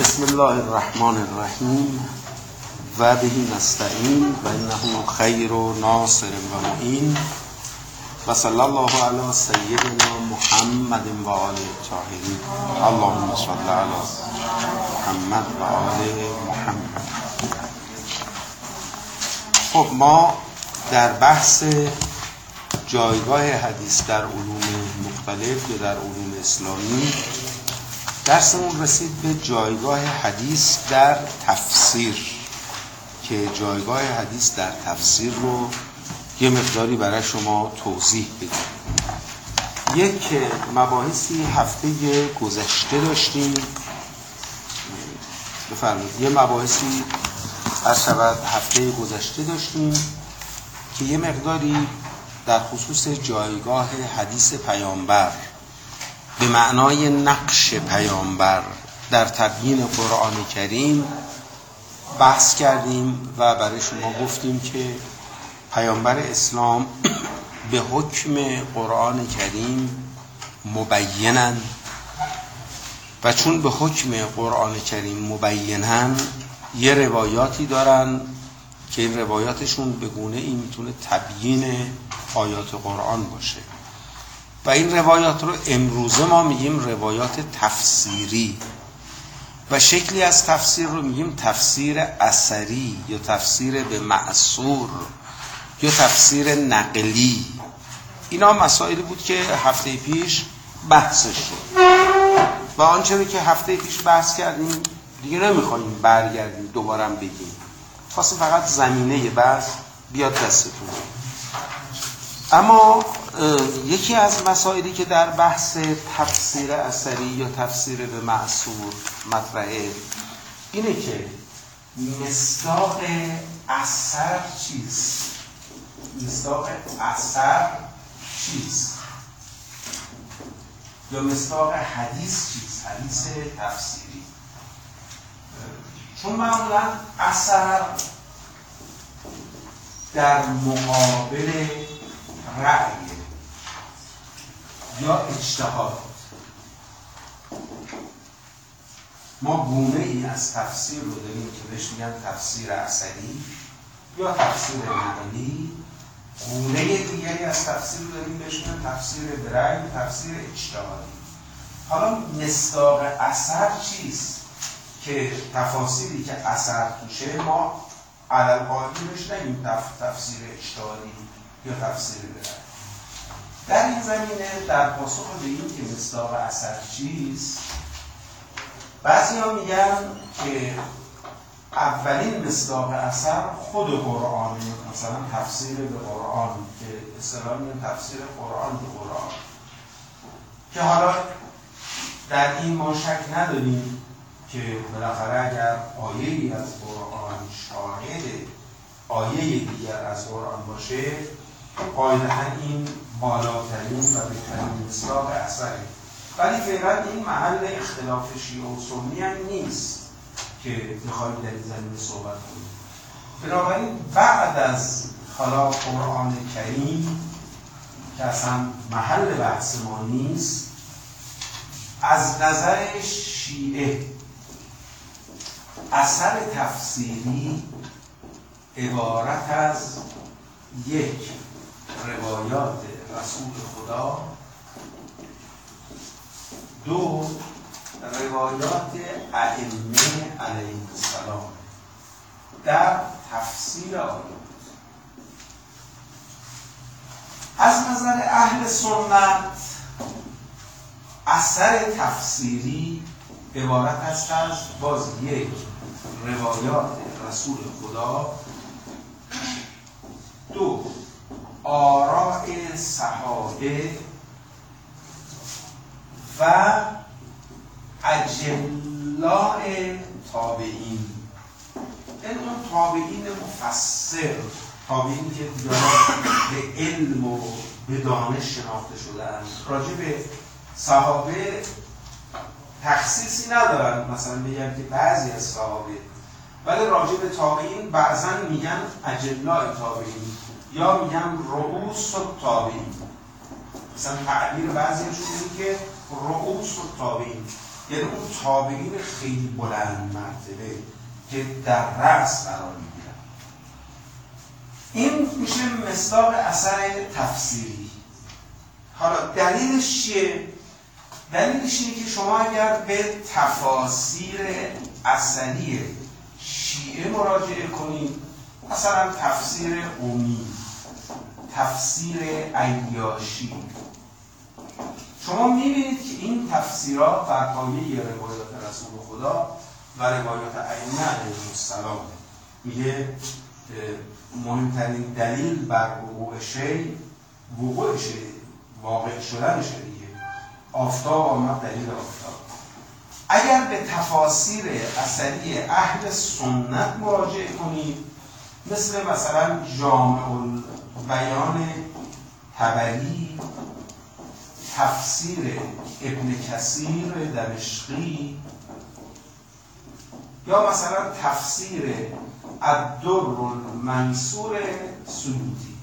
بسم الله الرحمن الرحیم و بهی نستعین و انه خیر و ناصر و معین و صلی الله علی سیدنا محمد و آل الطاهرین اللهم صل علی محمد و آل محمد. خب ما در بحث جایگاه حدیث در علوم مختلف یا در علوم اسلامی درسمون رسید به جایگاه حدیث در تفسیر که جایگاه حدیث در تفسیر رو یه مقداری برای شما توضیح بدیم. یک مباحثی هفته گذشته داشتیم. بفرمایید. یه مباحثی از شود هفته گذشته داشتیم که یه مقداری در خصوص جایگاه حدیث پیامبر به معنای نقش پیامبر در تبیین قرآن کریم بحث کردیم و برای شما گفتیم که پیامبر اسلام به حکم قرآن کریم مبینن و چون به حکم قرآن کریم مبینن یه روایاتی دارن که این روایاتشون به گونه این می‌تونه تبیین آیات قرآن باشه. و این روایات رو امروزه ما میگیم روایات تفسیری. و شکلی از تفسیر رو میگیم تفسیر اثری یا تفسیر به معصور یا تفسیر نقلی. اینا مسائلی بود که هفته پیش بحثش شد. و آنچه که هفته پیش بحث کردیم دیگه نمی‌خوایم برگردیم دوبارم بگیم. خواستیم فقط زمینه بحث بیاد دستتون. اما یکی از مسائلی که در بحث تفسیر اثری یا تفسیر به معصور مطرحه اینه که مصداق اثر چیست؟ مصداق اثر چیست؟ یا مصداق حدیث چیست؟ حدیث تفسیری. چون معمولا اثر در مقابل رأی یا اجتهاد. ما گونه ای از تفسیر رو داریم که بهش میگن تفسیر اثری یا تفسیر نقلی گونه دیگری از تفسیر رو داریم بهش میگن تفسیر برای تفسیر اجتهادی. حالا مصداق اثر چیست؟ که تفاصیلی که اثر توشه ما علل قاعده بهش نگیم تفسیر اجتهادی یا تفسیر برای در این زمینه در پاسخ به این که مصداق اثر چیست بعضی ها میگن که اولین مصداق اثر خود قرآن مثلا تفسیر به قرآن که اصطلاح تفسیر قرآن به قرآن. که حالا در این ما شک نداریم که بالاخره اگر آیه از قرآن شاهد آیه دیگر از قرآن باشه قاعدتا این بالاترین و بهترین مصداق اثره. ولی فعلا این محل اختلاف شیعه و سنی هم نیست که بخوایم در این زمینه صحبت کنیم. بنابراین بعد از حالا قرآن کریم که اصلا محل بحث ما نیست از نظر شیعه اثر تفسیری عبارت از یک روایات رسول خدا دو روایات ائمه علیه السلام در تفسیر آیات از نظر اهل سنت اثر تفسیری عبارت است از باز یک روایات رسول خدا. دو آراء صحابه و اجلاء تابعین. این اون تابعین مفسر تابعین که به علم و به دانش شناخته شدن راجع به صحابه تخصیصی ندارن. مثلا بگن که بعضی از صحابه ولی راجع به تابعین بعضا میگن اجلاء تابعین یا میگن رؤوس تابعین مثلا تعبیر بعضیشون اینه که رؤوس تابعین یعنی اون تابعین خیلی بلند مرتبه که در رأس قرار می‌گیرن. این میشه مصداق اثر تفسیری. حالا دلیلش چیه؟ دلیلش اینه که شما اگر به تفاسیر اصلی شیعه مراجعه کنید مثلا تفسیر اومی تفسیر ایاشی شما می‌بینید که این تفسیرات بر پایه روایات رسول خدا و روایات ائمه علیهم السلام. میگه مهمترین دلیل بر وقوع شی وقوع شی واقع شدن دیگه. آفتاب آمد دلیل آفتاب. اگر به تفاسیر اصلی اهل سنت مراجعه کنید مثل مثلا جامع بیان تبری تفسیر ابن کثیر دمشقی یا مثلا تفسیر الدر المنصور سیوطی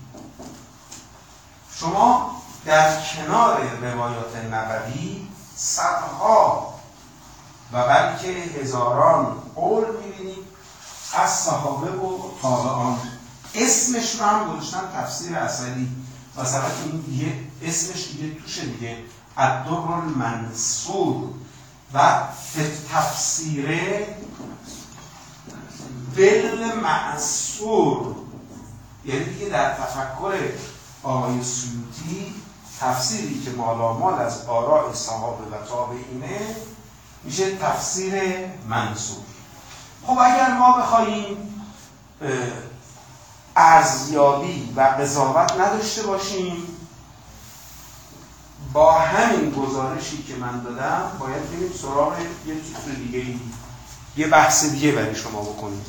شما در کنار روایات نبوی صدها و بلکه هزاران قول می‌بینید از صحابه و تابعان. اسمش رو هم گذاشتن تفسیر اصلی. مثلا این دیگه اسمش دیگه توشه دیگه. الدر المنصور و تفسیره بالمعصور. یعنی دیگه در تفکر آقای سیوطی تفسیری که مالامال از آراء صحابه و تابعینه میشه تفسیر منصور. خب اگر ما بخواهیم ارزیابی و قضاوت نداشته باشیم با همین گزارشی که من دادم باید بریم سراغ یه چیز دیگه ای یه بحث دیگه برای شما بکنیم.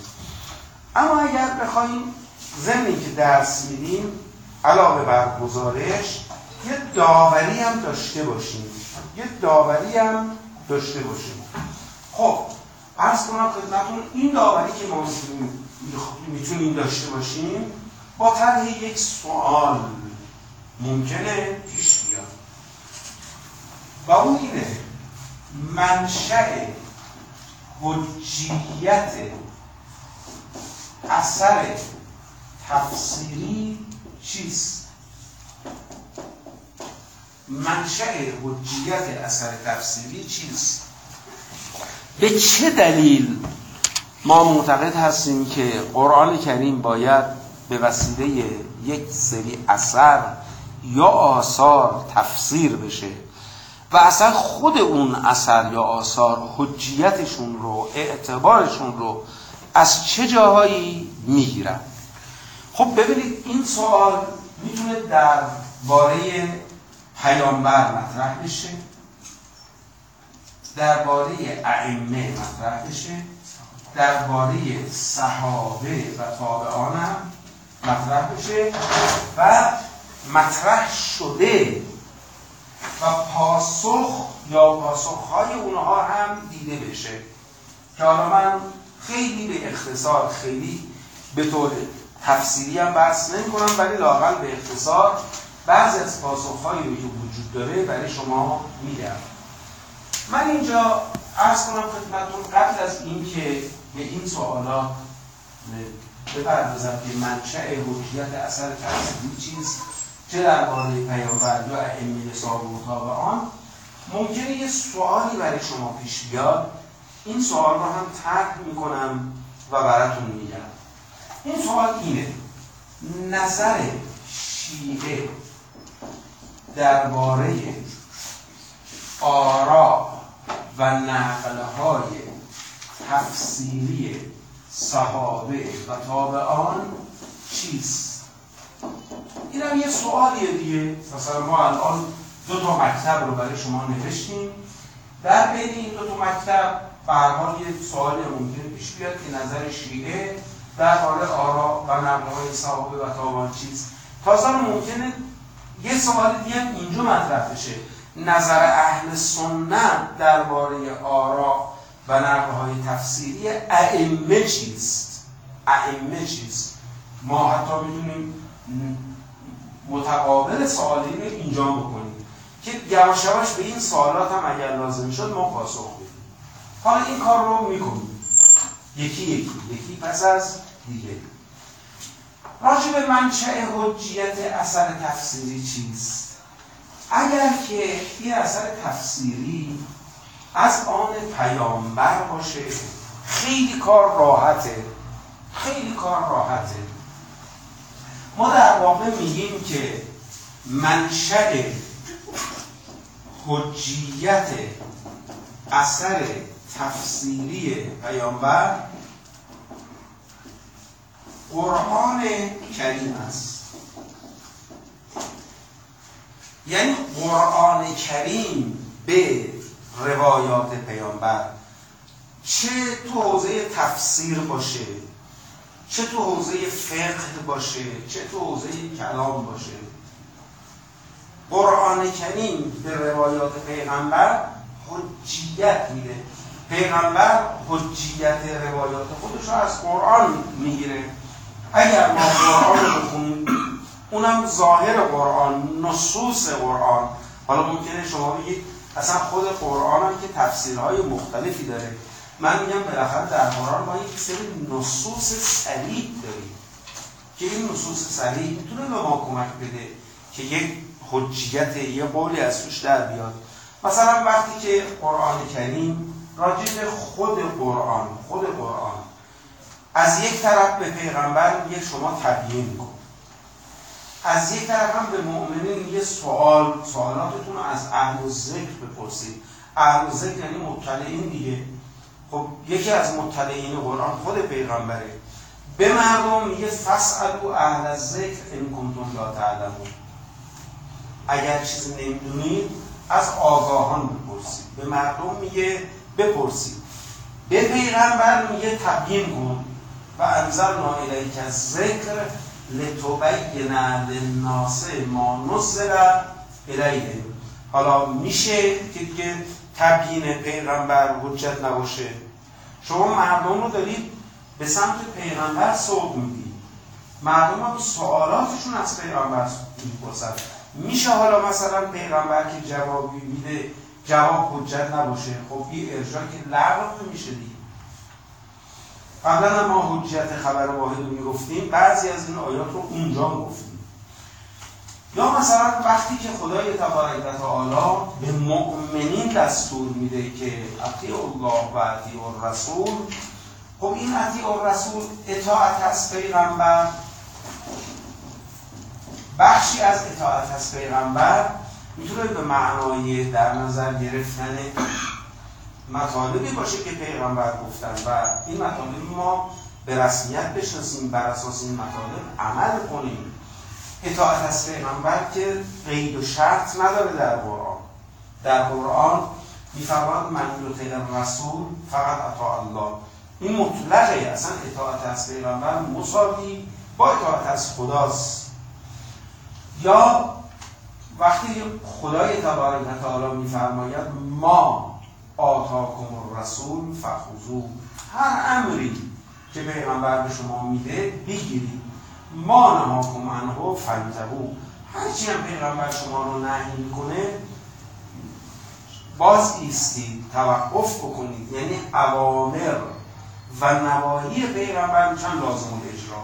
اما اگر بخوایم زمینی که درس میدیم علاوه بر گزارش یه داوری هم داشته باشیم. یه داوری هم داشته باشیم. خب عرض کنم خدمتون این داوری که ما می‌تونیم داشته باشیم با طرح یک سوال ممکنه پیش بیاد. و اون اینه منشأ حجیت اثر تفسیری چیست؟ منشأ حجیت اثر تفسیری چیست؟ به چه دلیل ما معتقد هستیم که قرآن کریم باید به وسیله یک سری اثر یا آثار تفسیر بشه و اصلا خود اون اثر یا آثار حجیتشون رو اعتبارشون رو از چه جاهایی می‌گیرن؟ خب ببینید این سوال می‌تونه در باره پیامبر مطرح بشه. درباره ائمه مطرح بشه. درباره صحابه و تابعانم مطرح بشه و مطرح شده. و پاسخ یا پاسخهای اونها هم دیده بشه. که حالا من خیلی به اختصار خیلی به طور تفسیری هم بحث نمی کنم ولی لاقل به اختصار بعضی از پاسخهایی رو که وجود داره برای شما میدم من اینجا عرض کنم خدمتتون قبل از اینکه به این سوالات بپردازم که منشأ حجیت اثر تفسیری چیست چه درباره پیامبر یا ائمه صحابه و آن ممکنه یه سوالی برای شما پیش بیاد. این سوال رو هم طرح می‌کنم و براتون میگم. این سوال اینه. نظر شیعه درباره آرا و نقلهای تفسیری صحابه و تابعان چیست؟ این هم یه سوالیه دیگه. مثلا ما الان دو تا مکتب رو برای شما نوشتیم. در بین این دو تا مکتب به حال یه سوالی ممکنه پیش بیاد که نظر شیعه در حال آرا و نقلهای صحابه و تابعان چیست. تازه ممکنه یه سوال دیگه اینجا مطرح بشه. نظر اهل سنت درباره آرا و های تفسیری ائمه چیست؟ ائمه چیست؟ ما حتی می‌تونیم متقابل سوالی رو اینجا بکنیم که یواش به این سوالات هم اگر لازم شد ما پاسخ بدیم. حالا این کار رو می‌کنیم. یکی یکی یکی پس از دیگه. راجع به منشأ حجیت اثر تفسیری چیست؟ اگر که این اثر تفسیری از آن پیامبر باشه خیلی کار راحته خیلی کار راحته. ما در واقع میگیم که منشأ حجیت اثر تفسیری پیامبر قرآن کریم است. یعنی قرآن کریم به روایات پیامبر چه تو حوزه تفسیر باشه چه تو حوزه فقه باشه چه تو حوزه کلام باشه. قرآن کریم به روایات پیغمبر حجیت میده. پیغمبر حجیت روایات خودش رو از قرآن می‌گیره. اگر ما قرآن رو بخونیم اونم ظاهر قرآن نصوص قرآن. حالا ممکنه شما بگید اصلا خود قرآن هم که تفسیرهای مختلفی داره. من میگم بالاخره در قرآن ما یک سری نصوص سریع داریم. که این نصوص سریع می‌تونه به ما کمک بده که یک حجیت یه قولی از توش در بیاد. مثلا وقتی که قرآن کریم راجع به خود قرآن خود قرآن از یک طرف به پیغمبر میگه شما تبیین کن. از یک طرف هم به مؤمنین یه سوال سوالاتتون رو از اهل و ذکر بپرسید. اهل و ذکر یعنی مطلعین دیگه. خب یکی از مطلعین قرآن خود پیغمبره. به مردم میگه فسألو اهل ذکر ان کنتم لا تعلمون. اگر چیزی نمی‌دونید از آگاهان بپرسید. به مردم میگه بپرسید. به پیغمبر میگه تبیین کن. و انزل نائله که ذکر لتبین للناس ما نزل الیه. حالا میشه که دیگه تبیین پیغمبر حجت نباشه. شما مردم رو دارید به سمت پیغمبر سوق می‌دید. مردم هم سوالاتشون از پیغمبر می‌پرسن. میشه حالا مثلا پیغمبر که جوابی میده جواب حجت نباشه. خب این ارجاع که لغو میشه دیگه. قبلا ما حجت خبر واحد رو می‌گفتیم بعضی از این آیات رو اونجا گفتیم. یا مثلا وقتی که خدای تبارک و تعالی به مؤمنین دستور میده که اطیع الله و اطیع الرسول خب این اطیع الرسول اطاعت از پیغمبر بخشی از اطاعت از پیغمبر می‌تونه به معنای در نظر گرفتن مطالبی باشه که پیغمبر گفتن و این مطالب ما به رسمیت بشناسیم بر اساس این مطالب عمل کنیم. اطاعت از پیغمبر که قید و شرط نداره در قرآن. در قرآن میفرماد من یطع رسول فقط اطاع الله. این مطلقه. اصلا اطاعت از پیغمبر مساوی با اطاعت از خداست. یا وقتی خدای تبارک و تعالی میفرماید ما آتاکم الرسول فخذو هر امری که پیغمبر به شما میده بگیرید ما نهاکم عنه فانتهو هرچی هم پیغمبر شما رو نهی می‌کنه باز ایستید توقف بکنید. یعنی اوامر و نواهی پیغمبر میشن لازم اجرا.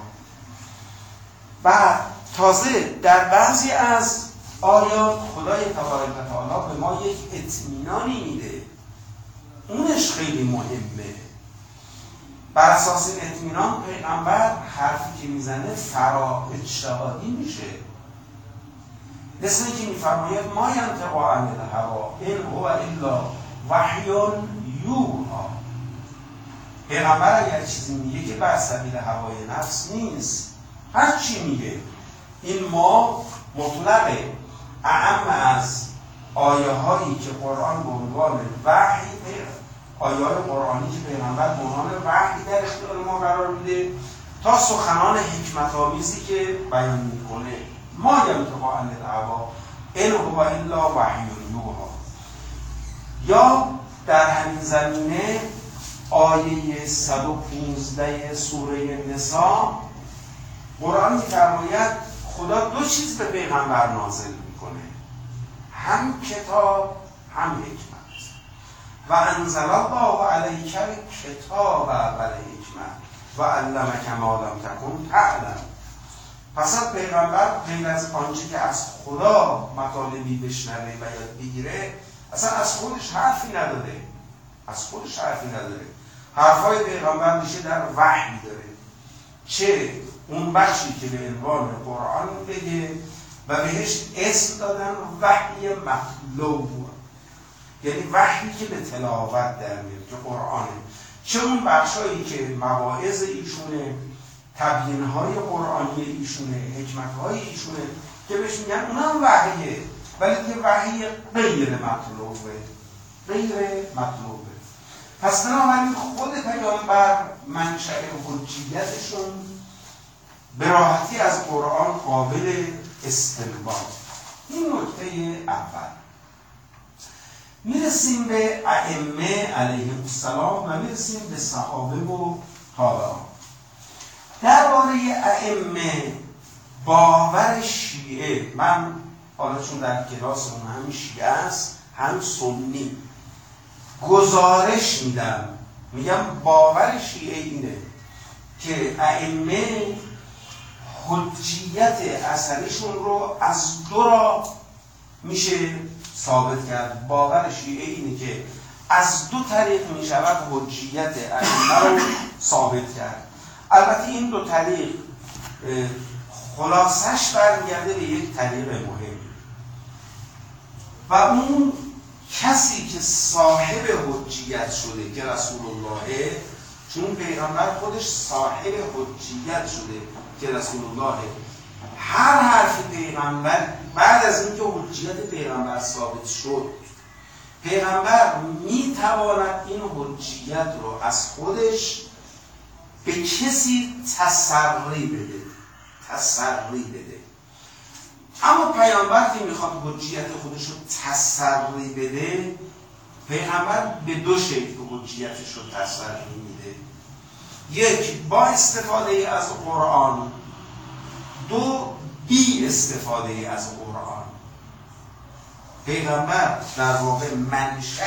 و تازه در بعضی از آیات خدای تبارک و تعالی به ما یک اطمینانی میده. اونش خیلی مهمه. بر اساس این اطمینان پیغمبر حرفی که می‌زنه فرا اجتهادی میشه. مثل که میفرماید ما ینطق عن الهوا این هو الا وحی یوها. پیغمبر اگر چیزی میگه که بر سبیل هوای نفس نیست. هر چی میگه این ما مطلقه. اعم از آیه هایی که قرآن به عنوان وحی آیات قرآنی که پیغمبر به عنوان وحی در اختیار ما قرار میده تا سخنان حکمت آمیزی که بیان می‌کنه. ما ینطق عن الهوا ان هو الا وحی یوحا. یا در همین زمینه آیه 115 سوره نساء قرآن میفرماید خدا دو چیز به پیغمبر نازل می‌کنه. هم کتاب هم حکمت. انزل الله علیک کتاب و حکمت و علمک ما لم تکن تعلم. پس از پیغمبر غیر از آنچه که از خدا مطالبی بشنوه و یاد بگیره اصلا از خودش حرفی نداره از خودش حرفی نداره حرفای پیغمبر میشه در وحی داره. چه اون بخشی که به عنوان قرآن بگه و بهش اسم دادن وحی مطلوب یعنی وحی که به تلاوت در میاد که قرآنه چه اون بخشایی که مواعظ ایشونه تبیین های قرآنی ایشونه حکمت های ایشونه که بهش میگن اونم وحیه. ولی که وحی غیر مطلوبه. غیر مطلوبه. پس بنابراین خود پیامبر منشأ حجیتشون به راحتی از قرآن قابل استنباط. این نکته اول. می‌رسیم به ائمه علیه السلام و می‌رسیم به صحابه و تابعان. درباره ائمه باور شیعه من حالا چون در کلاس اون هم شیعه است هم سنی گزارش میدم. میگم باور شیعه اینه که ائمه حجیت اثریشون رو از دو را میشه ثابت کرد. باور شیعه اینه که از دو طریق می‌شود حجیت ائمه رو ثابت کرد. البته این دو طریق خلاصش برمیگرده به یک طریق مهم. و اون کسی که صاحب حجیت شده که رسول الله چون پیغمبر خودش صاحب حجیت شده که رسول الله هر حرف پیغمبر بعد از اینکه حجیت پیغمبر ثابت شد پیغمبر می تواند این حجیت رو از خودش به کسی تسری بده تسری بده. اما پیامبر که می‌خواد حجیت خودش رو تسری بده پیغمبر به دو شکل حجیتش رو تسری میده. یک با استفاده از قرآن دو بی استفاده از قرآن. پیغمبر در واقع منشأ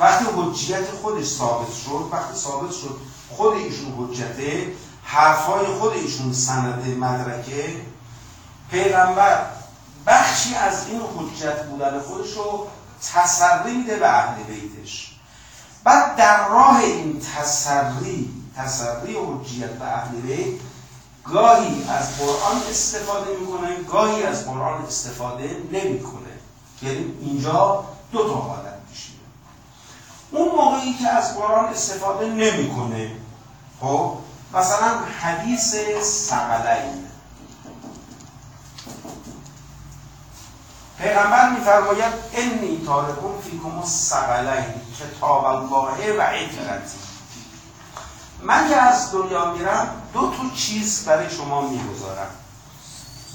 وقتی حجیت خودش ثابت شد وقتی ثابت شد خود ایشون حجته حرفای خود ایشون سند مدرکه پیغمبر بخشی از این حجت بودن خودش رو تسری میده به اهل بیتش. بعد در راه این تسری تسری حجیت به اهل بیت گاهی از قرآن استفاده می‌کنه گاهی از قرآن استفاده نمی‌کنه. یعنی اینجا دو تا حالت میشه اون موقعی که از قرآن استفاده نمی‌کنه خب مثلا حدیث سقلین. پیغمبر میفرماید انی تارکم فیکم الثقلین کتاب الله و عترتی من که از دنیا میرم دو تا چیز برای شما می‌گذارم.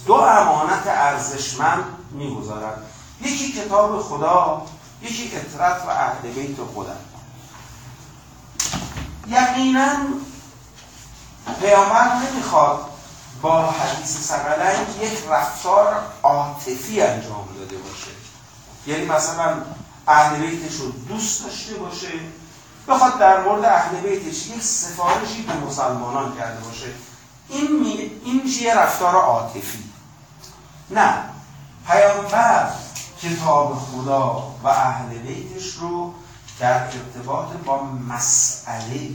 دو امانت ارزشمند می‌گذارم. یکی کتاب خدا یکی اطرت و اهل بیت خودم یقینا پیامبر نمی‌خواد با حدیث سقلین یک رفتار عاطفی انجام داده باشه. یعنی مثلا اهل بیتش رو دوست داشته باشه بخواد در مورد اهل بیتش یک سفارشی به مسلمانان کرده باشه. این, می... این میشه رفتار عاطفی. نه. پیامبر کتاب خدا و اهل بیتش رو در ارتباط با مسئله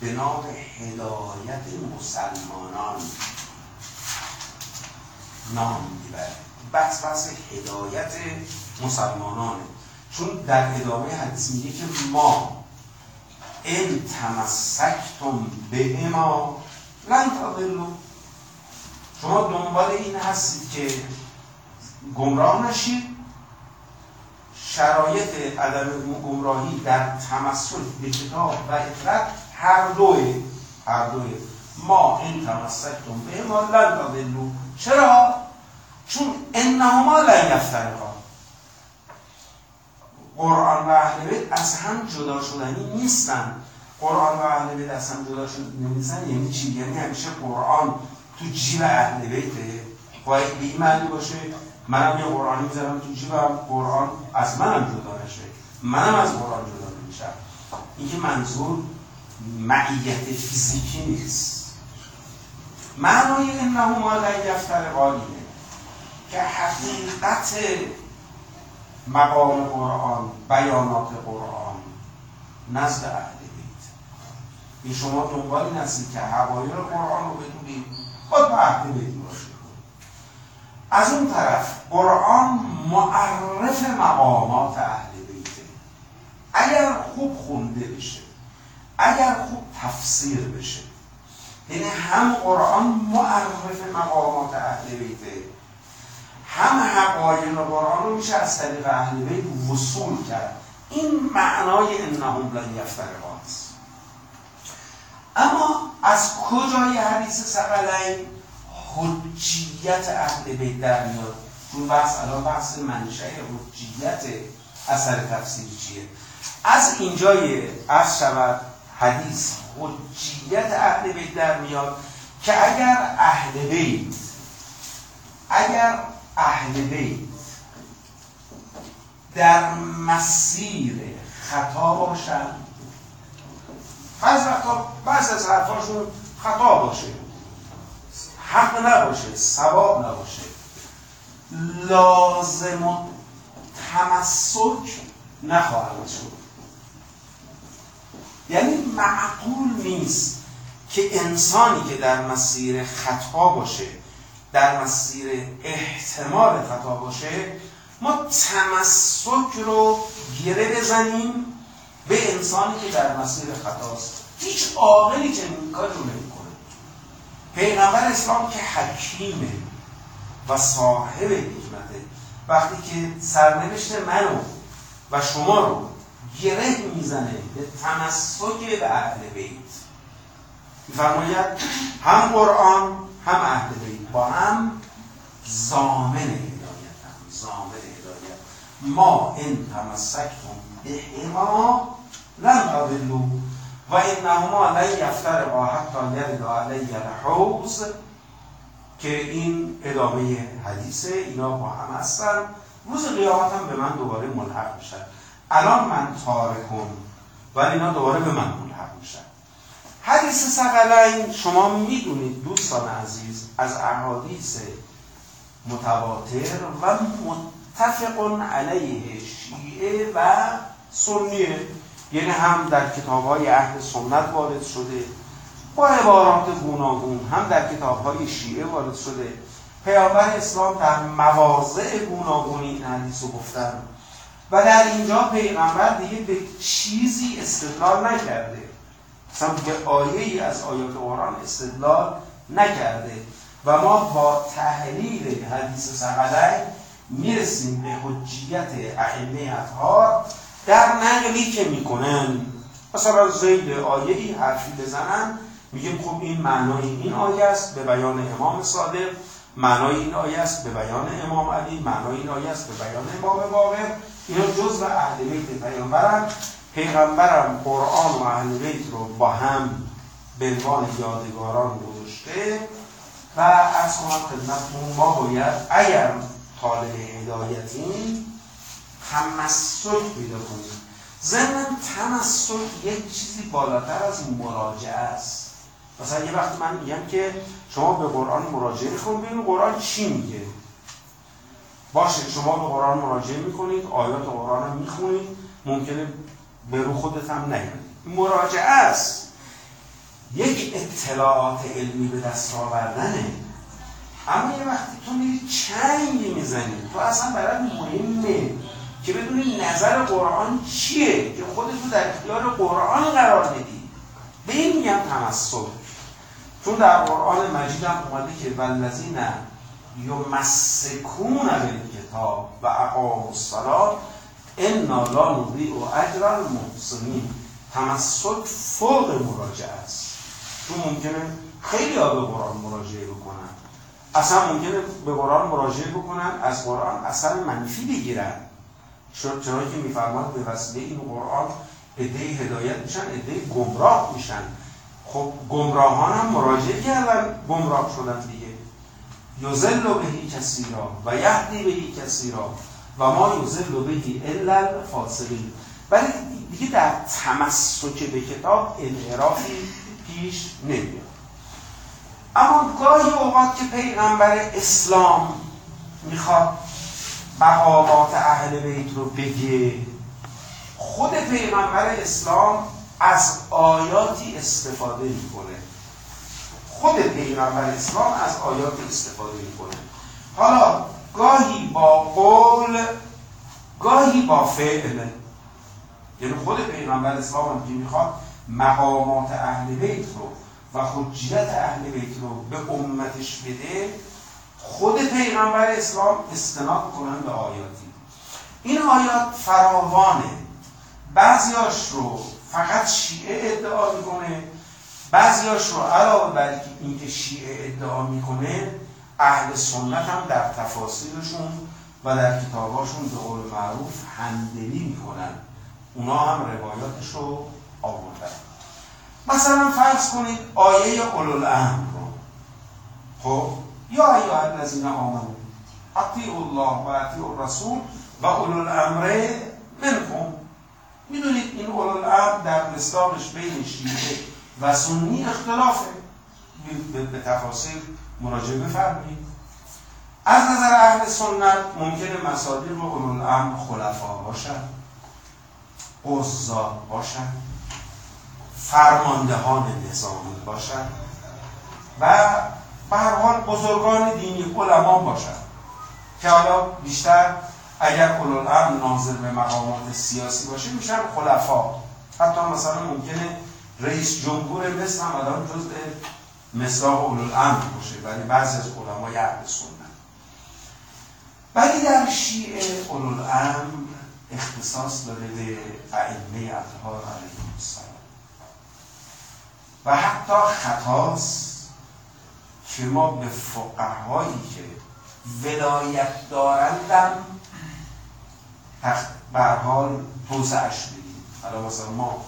به نام هدایت مسلمانان نام می‌بره. بحث بحث هدایت مسلمانانه. چون در ادامه حدیث میگه که ما ان تمسکتم به اما لن تضلوا. شما دنبال این هستید که گمراه نشید. شرایط عدم گمراهی در تمسک به کتاب و اطلاق هر دوی هر دوی. ما این تمسکتم به ما لن تضلوا. چرا؟ چون انهما لن یفترقا. قرآن و اهل بیت از هم جدا شدنی نیستن. قرآن و اهل بیت از هم جدا شدنی نیستن یعنی چی؟ یعنی همیشه قرآن تو جیب اهل بیته باید به این معنی باشه منم یه قرآنی می‌ذارم تو جیبم قرآن از منم جدا نشه. منم از قرآن جدا نمیشم. این که منظور معیت فیزیکی نیست. معنای انه ما لن یفترقانیه که حقیقت مقام قرآن بیانات قرآن نزد اهل بیت. این شما دنبال نستید که حقایق قرآن رو بدونید خود به اهل بیت باشید از اون طرف قرآن معرف مقامات اهل بیته اگر خوب خونده بشه اگر خوب تفسیر بشه یعنی هم قرآن معرف مقامات اهل بیته هم حقایق قرآن رو میشه از طریق اهل بیت وصول کرد. این معنای انهم لن یفترقان است. اما از کجای حدیث سقلین حجیت اهل بیت در میاد؟ چون بحث الان بحث منشه حجیت اثر تفسیر چیه؟ از اینجای از شود حدیث حجیت اهل بیت در میاد که اگر اهل بیت اگر اهل بیت در مسیر خطا باشند بعض وقتا بعض از حرفاشون خطا باشه. حق نباشه ثواب نباشه. لازم و تمسک نخواهد شد. یعنی معقول نیست که انسانی که در مسیر خطا باشه در مسیر احتمال خطا باشه ما تمسک رو گره بزنیم به انسانی که در مسیر خطاست. هیچ عاقلی که این کار رو نمی‌کنه. پیغمبر اسلام که حکیمه و صاحب حکمته. وقتی که سرنوشت منو و شما رو گره می‌زنه به تمسک به اهل بیت. میفرماید هم قرآن هم اهل بیت با هم زامن هدایت هم زامن هدایت ما این تمسکتم بهما لن تضلوا و انهما لن یفترقا حتی یرد علی الحوض که این ادامه حدیثه اینا با هم هستن. روز قیامت هم به من دوباره ملحق میشن. الان من تارکم ولی اینا دوباره به من ملحق میشن. حدیث سقلین شما می‌دونید دوستان عزیز از احادیث متواتر و متفق علیه شیعه و سنیه. یعنی هم در کتاب های اهل سنت وارد شده با عبارات گوناگون هم در کتاب های شیعه وارد شده. پیامبر اسلام در مواضع گوناگون این حدیث رو گفتن. و در اینجا پیغمبر دیگه به چیزی استدلال نکرده. مثلا به آیه ای از آیات قرآن استدلال نکرده و ما با تحلیل حدیث سقلین می‌رسیم به حجیت ائمه اطهار در نقلی که می‌کنن. مثلا زید آیه ای حرفی بزنن میگیم خب این معنای این آیه است به بیان امام صادق معنای این آیه است به بیان امام علی معنای این آیه است به بیان امام باقر اینا جز و اهل بیت پیامبرن. پیغمبرم قرآن و اهل رو با هم به عنوان یادگاران گذاشته و از کنم خدمتتون ما باید اگر طالب هدایتیم تمسک پیدا کنیم. ضمن تمسک یک چیزی بالاتر از مراجعه است. مثلا یه وقت من میگم که شما به قرآن مراجعه ببینید قرآن چی میگه. باشه شما به قرآن مراجعه می‌کنید آیات قرآن رو می‌خونید. ممکنه به رو خودت هم نیاد. مراجعه است. یک اطلاعات علمی به دست آوردنه. اما یه وقتی تو میری چنگ می‌زنی تو اصلا برای مهمه که بدونی نظر قرآن چیه که خودتو در اختیار قرآن قرار بدی به این میگم تمسک چون در قرآن مجید هم اومده که والذین یمسکون بالکتاب و اقام الصلاه انا لا نضیع اجر المحسنین تمسک فوق مراجعه است. چون ممکنه خیلی ها به قرآن مراجعه بکنن. اصلا ممکنه به قرآن مراجعه بکنن از قرآن اثر منفی بگیرن. چرا که میفرماد به وسیله این قرآن عده هدایت میشن عده گمراه میشن. خب گمراهان هم مراجعه کردن گمراه شدن دیگه. یزل بهی کسی را و یهدی بهی کسی را و ما یزل بهی الا الفاسقین. ولی دیگه در تمسک به کتاب انحرافی پیش نمیاد. اما گاهی اوقات که پیغمبر اسلام می‌خواد مقامات اهل بیت رو بگه خود پیغمبر اسلام از آیاتی استفاده می‌کنه. خود پیغمبر اسلام از آیاتی استفاده می‌کنه. حالا گاهی با قول گاهی با فعل. یعنی خود پیغمبر اسلام هم که می‌خواد مقامات اهل بیت رو و حجیت اهل بیت رو به امتش بده خود پیغمبر اسلام استناد کنن به آیاتی. این آیات فراوانه. بعضیاش رو فقط شیعه ادعا می‌کنه بعضیاش رو علاوه بر اینکه شیعه ادعا می‌کنه اهل سنت هم در تفاصیلشون و در کتاباشون به قول معروف هندلی می‌کنن. اونا هم روایاتش رو آوردن. مثلا فرض کنید آیه اولو الامر رو. خب یا ایها الذین آمنو اطیعوا الله و اطیعوا الرسول و اولو الامر منکم. می‌دونید این اولو الامر در مصداقش بین شیعه و سنی اختلافه. به تفاصیل مراجعه بفرمایید. از نظر اهل سنت ممکنه مصادیق اولو الامر خلفا باشد قضات باشن فرماندهان نظامی باشن و به هر حال بزرگان دینی علما باشن که حالا بیشتر اگر الامر ناظر به مقامات سیاسی باشه میشن خلفا. حتی مثلا ممکنه رئیس جمهور مصر هم الان جزء مصراق الامر باشه ولی بعضی از علمای اهل سنت. ولی در شیعه الامر اختصاص داره به ائمه اطهار علیهم السلام. و حتی خطاست که ما به فقهایی که ولایت دارندم به حال توسعش بدیم حالا مثلا ما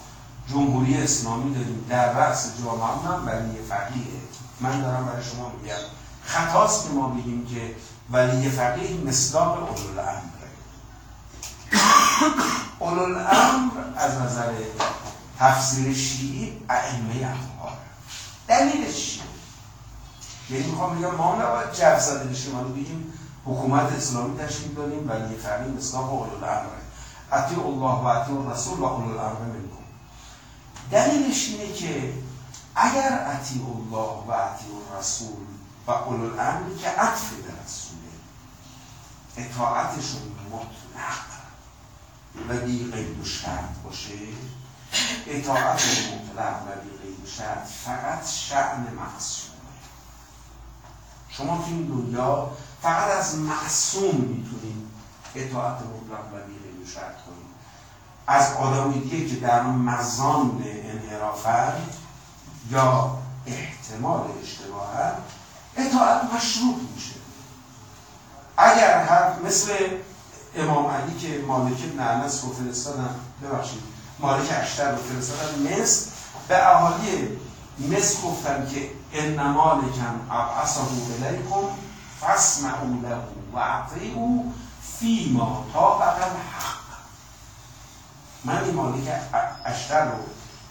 جمهوری اسلامی داریم. در رأس جامعه ولی فقیه. من دارم برای شما میگم. خطاست که ما بگیم که ولی فقیه مصداق اولو الامره اولو الامر از نظر تفسیر شیعی ائمه اطهار دلیلش چیه؟ یعنی می‌خوام بگم ما نباید جو زده بشیم ما بگیم حکومت اسلامی تشکیل داریم ولی فقیه مصداق اولو الامره اطیع الله و اطیع رسول و اولو الامر دلیلش اینه که اگر اطیع الله و اطیع رسول و اولو الامر که عطف به رسوله اطاعتشون مطلق و بی قید و شرط باشه. اطاعت مطلق و بی قید و شرط فقط شعن معصومه. شما تو این دنیا فقط از معصوم می‌تونید اطاعت مطلق و بی قید و شرط کنید از آدمی دیگه که در مزان انحرافن یا احتمال اشتباه اطاعت مشروط میشه. اگر هر مثل امام علی که مالک ابن انس رو فرستادن ببخشید مالک اشتر رو فرستادن مصر به اهالی مصر گفتن که ان مالکم ابعثه الیکم فاسمعوا له و فیما طابق من این مالک اشتر رو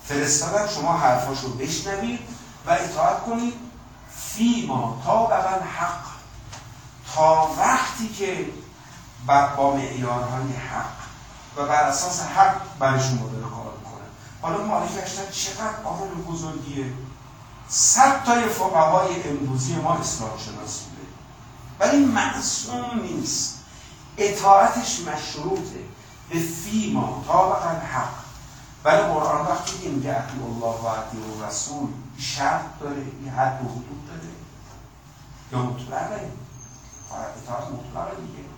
فرستادن شما حرفاش رو بشنوید و اطاعت کنید. فیما طابق الحق تا وقتی که با معیارهای حق و بر اساس حق برشون مدل کار می‌کنن. حالا مالک اشتر چقدر عامل بزرگیه؟ صد تای فقهای امروزی ما اصلاح شناس بوده. ولی معصوم نیست. اطاعتش مشروطه. به فیما طابق الحق ولی قرآن وقتی که میگه اطیع الله و اطیع رسول شرط داره این حد و حدود داره. یا مطلقه. اطاعت مطلقه دیگه.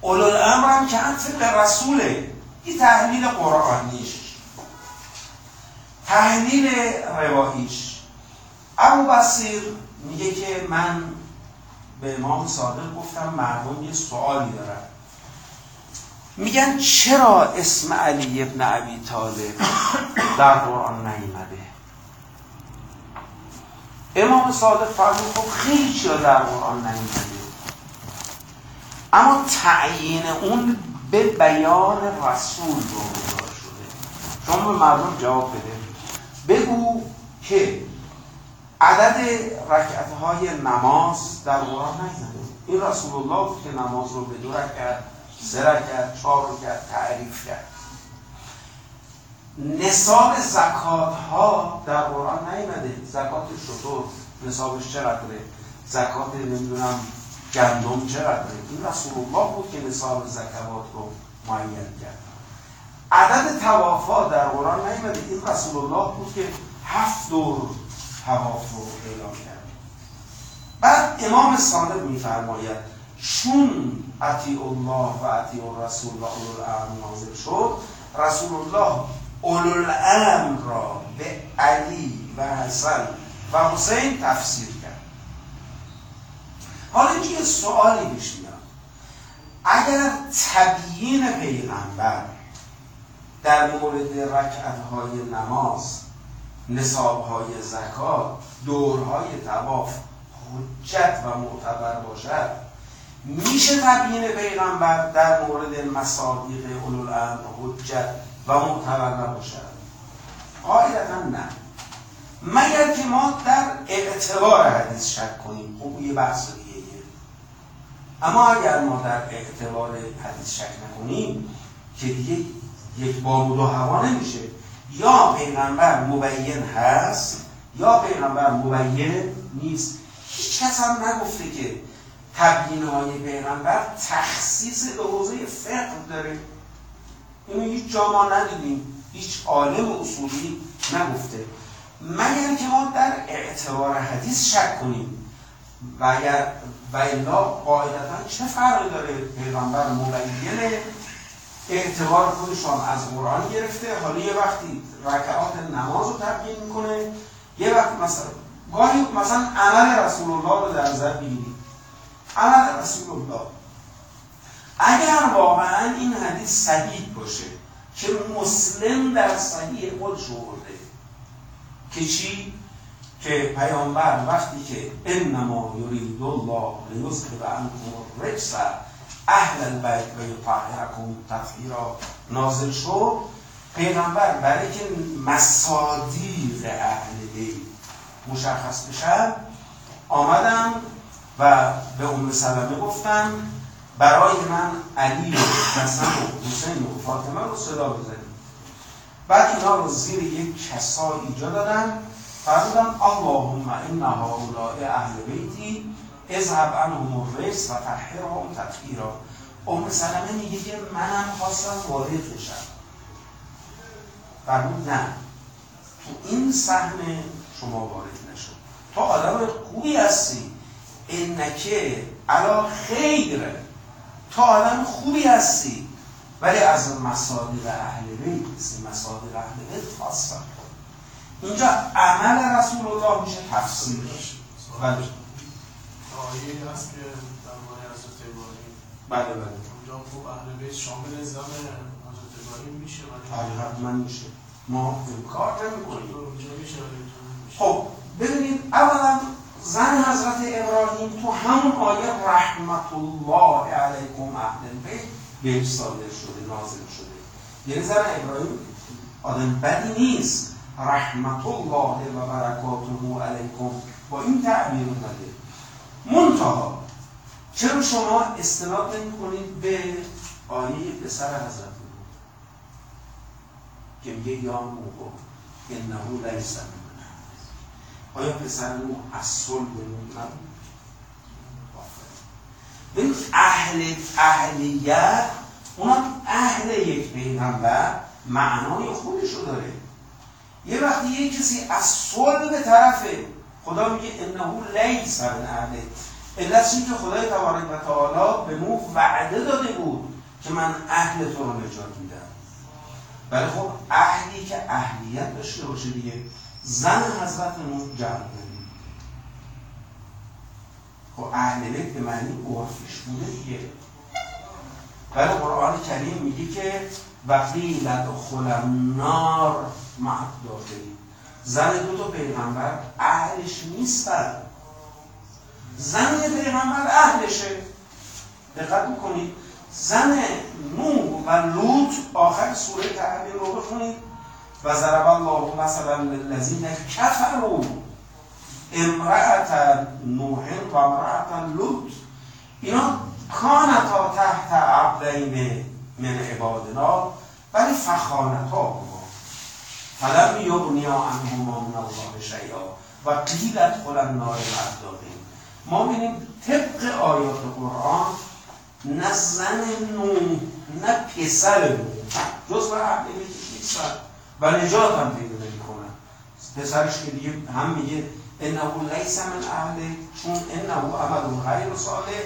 اولو الامر هم که طبق رسوله. این تحلیل قرآنیش تحلیل رواییش ابو بصیر میگه که من به امام صادق گفتم مردم یه سوالی دارن. میگن چرا اسم علی ابن ابی طالب در قرآن نیمده امام صادق فرمود خب خیلی چیزا در قرآن نیومده؟ اما تعیین اون به بیان رسول گذار شده. شما به مردم جواب بده. بگو که عدد رکعت های نماز در قرآن نیومده. این رسول الله که نماز رو به دو رکعت سه رکعت چهار رکعت تعریف کرد. نصاب زکات ها در قرآن نیمده زکات شطور نصابش چقدره؟ زکات نمی‌دونم گندم چقدره؟ این رسول الله بود که نصاب زکات رو معین کرد. عدد توافا در قرآن نیمده این رسول الله بود که هفت دور تواف رو اعلام کرد. بعد امام صادق میفرماید چون اطیع الله و اطیع الرسول و اولو الامر نازل شد رسول الله اولو الامر را به علی و حسن و حسین تفسیر کرد. حالا اینجا یه سوالی پیش میاد. اگر تبیین پیغمبر در مورد رکعتهای نماز نصابهای زکات دورهای تواف حجت و معتبر باشد میشه تبیین پیغمبر در مورد مصادیق اولوالامر حجت و معتبر نباشد؟ قاعدتا نه. مگر که ما در اعتبار حدیث شک کنیم؟ خب یه بحث دیگه اما اگر ما در اعتبار حدیث شک نکنیم که دیگه یک بامود و هوا نمیشه. یا پیغمبر مبین هست یا پیغمبر مبین نیست. هیچ کس هم نگفته که تبیین های پیغمبر تخصیص به حوزه فقه داره. اینو هیچ جا ما ندیدیم. هیچ عالم اصولی نگفته. مگر که ما در اعتبار حدیث شک کنیم. و اگر و الا قاعدتا چه فرقی داره پیغمبر مبینه؟ اعتبار خودشان از قرآن گرفته. حالا یه وقتی رکعات نماز رو تبیین می‌کنه. یه وقت مثلا گاهی مثلا عمل رسول الله رو در نظر عمل رسول الله اگر واقعا این حدیث صحیح باشه که مسلم در صحیح خودش برده که چی؟ که پیامبر وقتی که انما یرید الله لیذهب عنکم الرجس اهل البیت و یطهرکم تطهیرا نازل شد پیغمبر برای که مصادیق اهل بیت مشخص بشه آمدن و به ام سلمه گفتن برای من علی و حسن و حسین و فاطمه رو صدا بزنید. بعد اینا رو زیر یک کسا ایجا دادن. فرمودن اللهم ان هؤلاء اهل بیتی اذهب عنهم الرجس و طهرهم تطهیرا. ام سلمه میگه که منم خواستم وارد بشم. فرمود نه تو این سهم شما وارد نشد تو آدم خوبی هستی. انکه علا خیر تو آدم خوبی هستی ولی از مصادیق اهل بیت مثل مصادیق اهل بیت خواستم اینجا عمل رسول الله میشه تفسیر. بله. آیه هست که در مورد حضرت ابراهیم. بله بله. اونجا خوب اهل بیت شامل ازدام حضرت ابراهیم میشه بله حتما میشه. ما کار نمی‌کنیم. اونجا میشه خب ببینید اولا زن حضرت ابراهیم تو همون آیه رحمت الله علیکم اهل بیت بهش صادر شده نازل شده. یعنی زن ابراهیم آدم بدی نیست. رحمت الله و برکاته علیکم. با این تعبیر اومده. منتها چرا شما استناد نمی کنید به آیه پسر حضرت که میگه یا نوح انه لیس من. آیا پسر نوح از نبود؟ ببین اهل اهلیت اونم اهل یک پیغمبر معنای خودشو داره. یه وقتی یه کسی از صلب به طرفه خدا میگه انه لیس من اهله علت این که خدای تبارک و تعالی به نوح وعده داده بود که من اهل تو رو نجات میدم. ولی خب اهلی که اهلیت داشته باشه دیگه. زن حضرت نوح جمع خب اهل بیت به معنی عرفیش بوده دیگه. ولی قرآن کریم میگه که وقتی لدخل النار مع داخلی زن دو تا پیغمبر اهل اهلش نیستن. زن پیغمبر اهلشه. دقت می‌کنید. زن نوح و لوط آخر سوره تحریم رو بخونید. و ضرب الله مثلا للذین کفروا امرأت نوح و امرأت لوط. اینا کانتا تحت عبدین من عبادنا ولی فخانتا فلم یغنیا عنهما من الله شیئا و قیل ادخل النار الداخلین ما بینیم طبق آیات قرآن نه زن نوح نه پسر نوح. جز و اهل بیتش نیستن و نجات هم پیدا نمی‌کنن. پسرش که دیگه هم میگه انه لیس من اهل چون انه عمل غیر صالح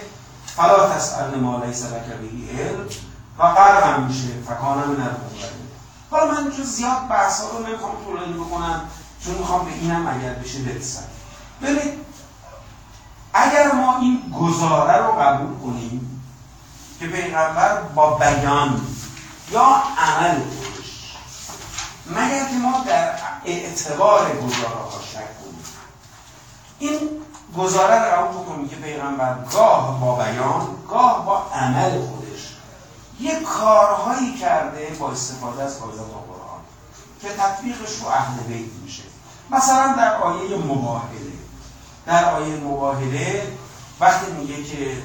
فلا تسأل ما لیس لک به علم. و قرق میشه فکانه من حالا من چون زیاد بحث ها رو نمی‌خوام طولانی بکنم چون می‌خوام به اینم اگر بشه برسم. ببینید اگر ما این گزاره رو قبول کنیم که پیغمبر با بیان یا عمل مگر که ما در اعتبار گزاره ها شک کنیم. این گزاره رو قبول بکنیم که پیغمبر گاه با بیان گاه با عمل خودش. یه کارهایی کرده با استفاده از آیات قرآن که تطبیقش رو اهل بیت میشه. مثلا در آیه مباهله. در آیه مباهله وقتی میگه که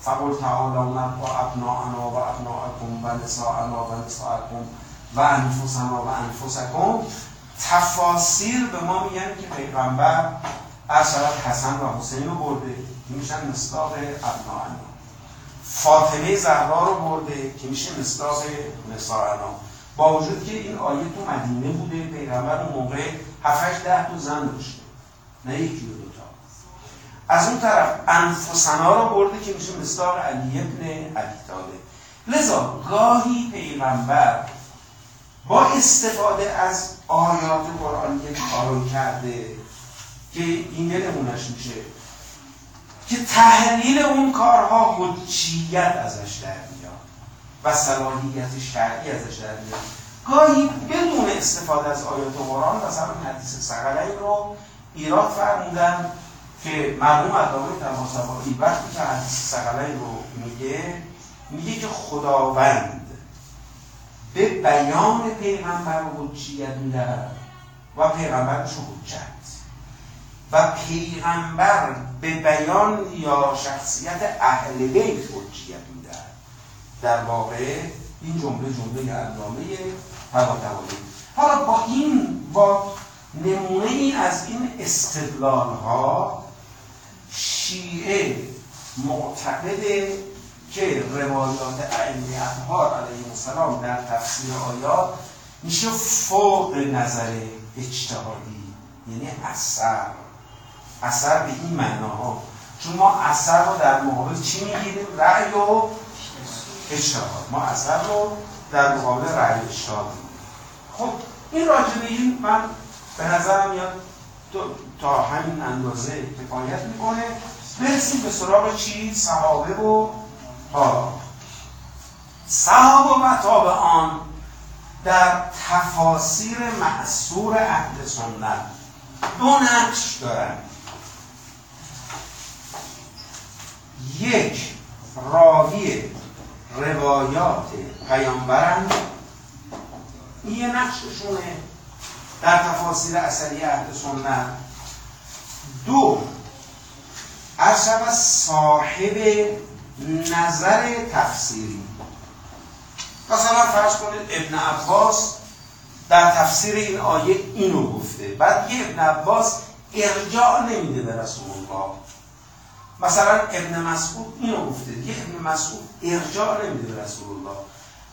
فقل تعالی با ابناءنا و ابناءکم و نساءنا و نساءکم و انفسنا و انفسکم تفاسیر به ما میگن که پیغمبر از حسن و حسین رو برده که میشن مصداق ابناءنا فاطمه زهرا رو برده که میشه مصداق نساءنا با وجود که این آیه تو مدینه بوده پیغمبر اون موقع 7 ده تا زن داشته نه یکی و دوتا از اون طرف انفسنا رو برده که میشه مصداق علی ابن عبی طالب. لذا گاهی پیغمبر با استفاده از آیات قرآنی کارو کرده که این نمونش میشه. که تحلیل اون کارها حجیت ازش در میاد و صلاحیت شرعی ازش در میاد. گاهی بدون استفاده از آیات قرآن مثلا حدیث سقلین رو ایراد فرمودن که مرموم علامه طباطبایی وقتی که حدیث سقلین رو میگه میگه که خداوند بیان پیغمبر حجیت می‌دهد و پیغمبرش حجت. و پیغمبر به بیان یا شخصیت اهل بیت حجیت می‌دهد در واقع این جمله جمله علامه طباطبایی حالا با این با نمونه ای از این استدلال ها شیعه معتقده که روایات ائمه اطهار علیه السلام در تفسیر آیات میشه فوق نظر اجتهادی یعنی اثر. اثر به این معناها چون ما اثر رو در مقابل چی می‌گیریم؟ رأی و اجتهاد. ما اثر رو در مقابل رأی اجتهاد خب این راجبه این من به نظرم میاد تا همین اندازه کفایت می‌کنه. برسیم به سراغ چی؟ صحابه و تابع صحابه و تابعان در تفاسیر معصور اهل سنت دو نقش دارن. یک راوی روایات پیامبرند این یه نقششونه در تفاسیر اثری اهل سنت. دو ارشب صاحب نظر تفسیری. مثلا فرض کنید ابن عباس در تفسیر این آیه اینو گفته. بعد یه ابن عباس ارجاع نمیده به رسول الله. مثلا ابن مسعود اینو گفته. یه ابن مسعود ارجاع نمیده به رسول الله.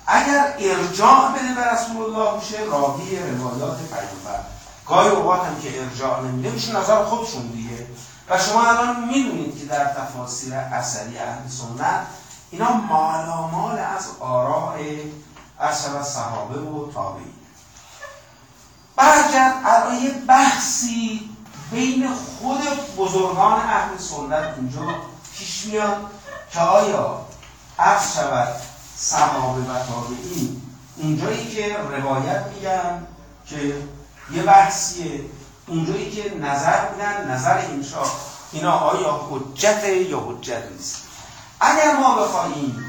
اگر ارجاع بده به رسول الله میشه راوی روایات پیامبر. گاهی اوقات هم که ارجاع نمیده میشه نظر خودشون دیگه. و شما الان می‌دونید که در تفاسیر اثری اهل سنت اینا مالامال از آراء اشرف صحابه و تابعین. برگرد الان یه بحثی بین خود بزرگان اهل سنت اینجا پیش میاد که آیا عرض شود صحابه و تابعین اونجایی که روایت میگن که یه بحثیه اونجایی که نظر بودن نظر اینشا اینا آیا حجت یا حجت نیست؟ اگر ما بخواهیم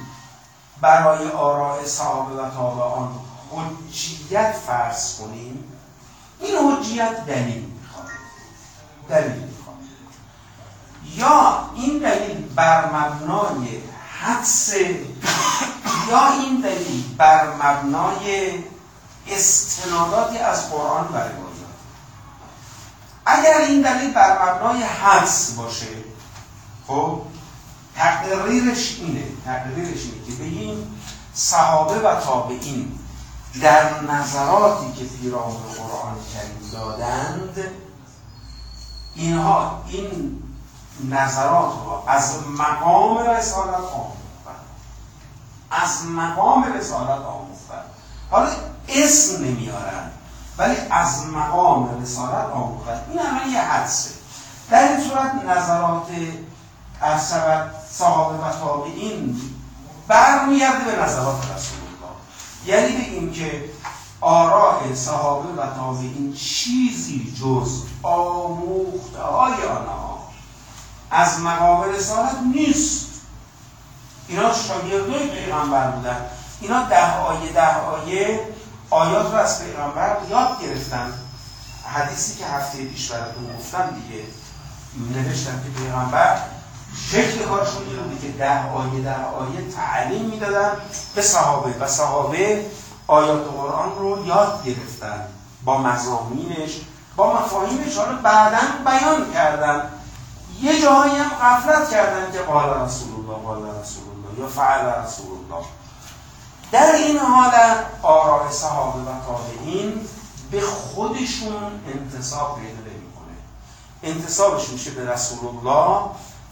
برای آراء صحابه و تابعان حجیت فرض کنیم این حجیت دلیل می‌خواد. دلیل می‌خواد. یا این دلیل بر مبنای حدس یا این دلیل بر مبنای استناداتی از قرآن روایات اگر این دلیل بر مبنای حدس باشه خب تقریرش اینه تقریرش اینه که بگیم صحابه و تابعین در نظراتی که پیرامون قرآن کریم دادند اینها این نظرات ها از مقام رسالت آموختن. از مقام رسالت آموختن. حالا اسم نمیارن. ولی از مقام رسالت آموختن این همه یه حدسه در این صورت نظرات از شود صحابه و تابعین برمیگرده به نظرات رسول الله یعنی بگیم که آراء صحابه و تابعین چیزی جز آموخته های آنها از مقام رسالت نیست. اینا شاگردای پیغمبر بودن. اینا ده آیه ده آیه آیات رو از پیغمبر یاد گرفتن. حدیثی که هفته پیش براتون گفتم دیگه نوشتم که پیغمبر شکل کارشون این بوده که ده آیه ده آیه تعلیم می‌دادن به صحابه و صحابه آیات قرآن رو یاد گرفتن. با مزامینش با مفاهیمش. رو بعدا بیان کردن. یه جاهایی هم غفلت کردن که قال رسول الله قال رسول الله یا فعل رسول الله. در این حالت آراء صحابه و تابعین به خودشون انتصاب پیدا نمی‌کنه. انتصابش میشه به رسول الله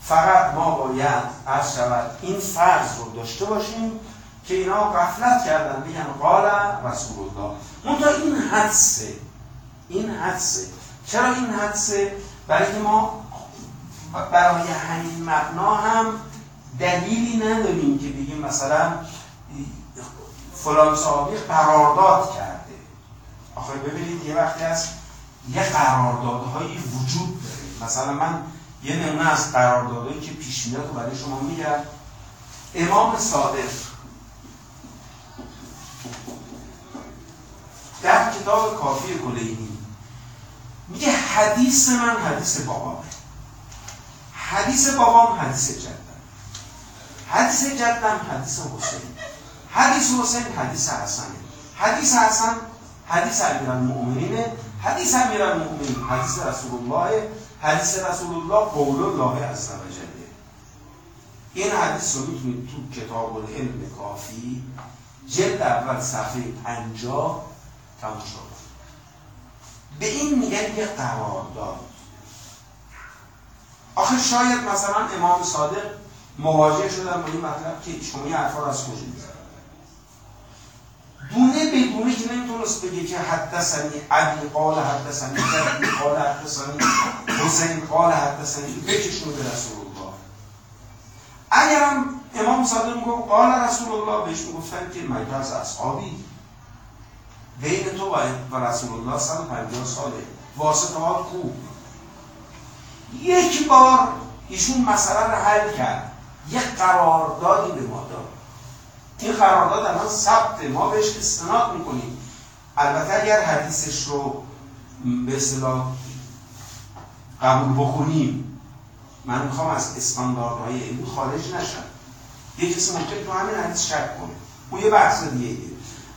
فقط ما باید از شود این فرض رو داشته باشیم که اینا غفلت کردن. بگن قال رسول الله منتها این حدسه این حدسه. چرا این حدسه؟ برای ما برای همین مبنا هم دلیلی نداریم که بگیم مثلا فلان صحابی قرارداد کرده. آخه ببینید یه وقتی از یه قراردادهایی وجود داره. مثلا من یه نمونه از قراردادهایی که پیش میاد برای شما میگم. امام صادق در کتاب کافی کلینی میگه حدیث من حدیث بابامه. حدیث بابام حدیث جدم حدیث جدم حدیث حسین. حدیث حسین حدیث حسنه حدیث حسن حدیث امیرالمؤمنینه حدیث امیرالمؤمنین حدیث رسول الله حدیث رسول الله قول الله عز و جله این حدیث رو می‌تونید تو کتاب العلم کافی جلد اول صفحه 50 تماشا به این میگن یه قرارداد آخه شاید مثلا امام صادق مواجه شدن با این مطلب که شما این حرفا از کجا دونه بدونه که نمی‌تونست بگه که حدثنی علی قال حدثنی جدی قال حدثنی حسین قال حدثنی بکشون به رسول الله اگرم امام صادق می‌گفت قال رسول الله بهش می‌گفتن که از اصحابی. بین تو و رسول الله 150 ساله. واسطه ها خوب. یک بار ایشون مسئله رو حل کرد. یک قراردادی به ما داد. این قرارداد الان ثبت ما بهش استناد می‌کنیم. البته اگر حدیثش رو به اصطلاح قبول بکنیم من می‌خوام از استانداردهای علمی خارج نشم. یه کسی ممکن تو همین حدیث شک کنه. اون یه بحث دیگه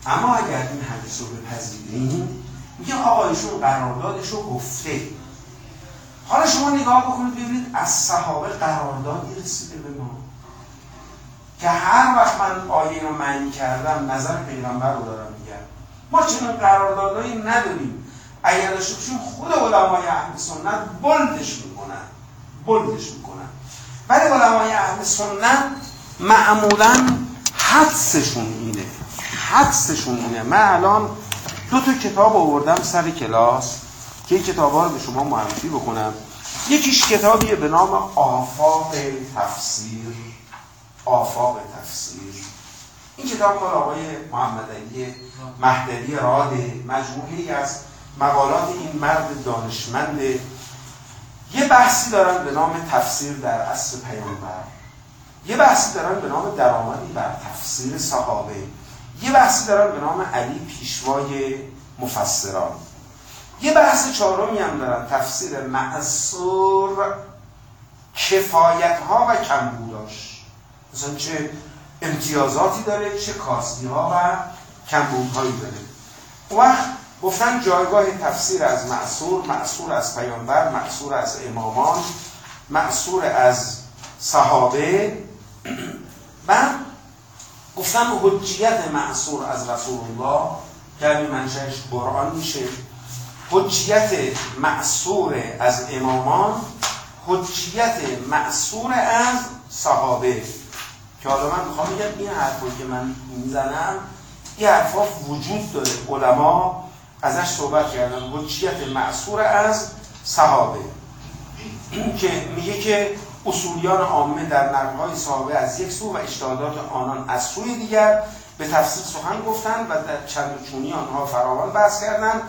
اما اگر این حدیث رو بپذیریم میگه آقایشون قراردادش رو گفته. حالا شما نگاه بکنید ببینید از صحابه قراردادی رسیده ما که هر وقت من آیه رو معنی کردم نظر پیغمبر رو دارم میگم. ما چنین قراردادهایی نداریم. اگر داشته باشیم خود علمای اهل سنت بلدش می‌کنن. بلدش می‌کنن. ولی علمای اهل سنت معمولا حدسشون اینه. حدسشون اینه. من الان دو تا کتاب آوردم سر کلاس که کتاب ها رو به شما معرفی بکنم. یکیش کتابیه به نام آفاق تفسیر. آفاق تفسیر. این کتاب مال آقای محمد علی مهدوی راد مجموعه از مقالات این مرد دانشمند. یه بحثی دارن به نام تفسیر در اصل پیامبر. یه بحثی دارن به نام درآمدی بر تفسیر صحابه. یه بحثی دارن به نام علی پیشوای مفسران. یه بحث چهارمی هم دارن تفسیر معصور کفایت ها و کمبوداش مثلا چه امتیازاتی داره چه کاستی ها و کمبودهایی داره. وقت گفتن جایگاه تفسیر از معصور معصور از پیامبر معصور از امامان معصور از صحابه. و گفتن حجیت معصور از رسول الله که منشهش قرآن میشه. حجیت معصور از امامان حجیت معصور از صحابه. که حالا من می‌خوام بگم این حرفی که من می‌زنم این حرفا وجود داره. علما ازش صحبت کردن. حجیت معصور از صحابه. که میگه که اصولیان عامه در نقلهای صحابه از یک سو و اجتهادات آنان از سوی دیگر به تفسیر سخن گفتند و در چند چونی آنها فراوان بحث کردند.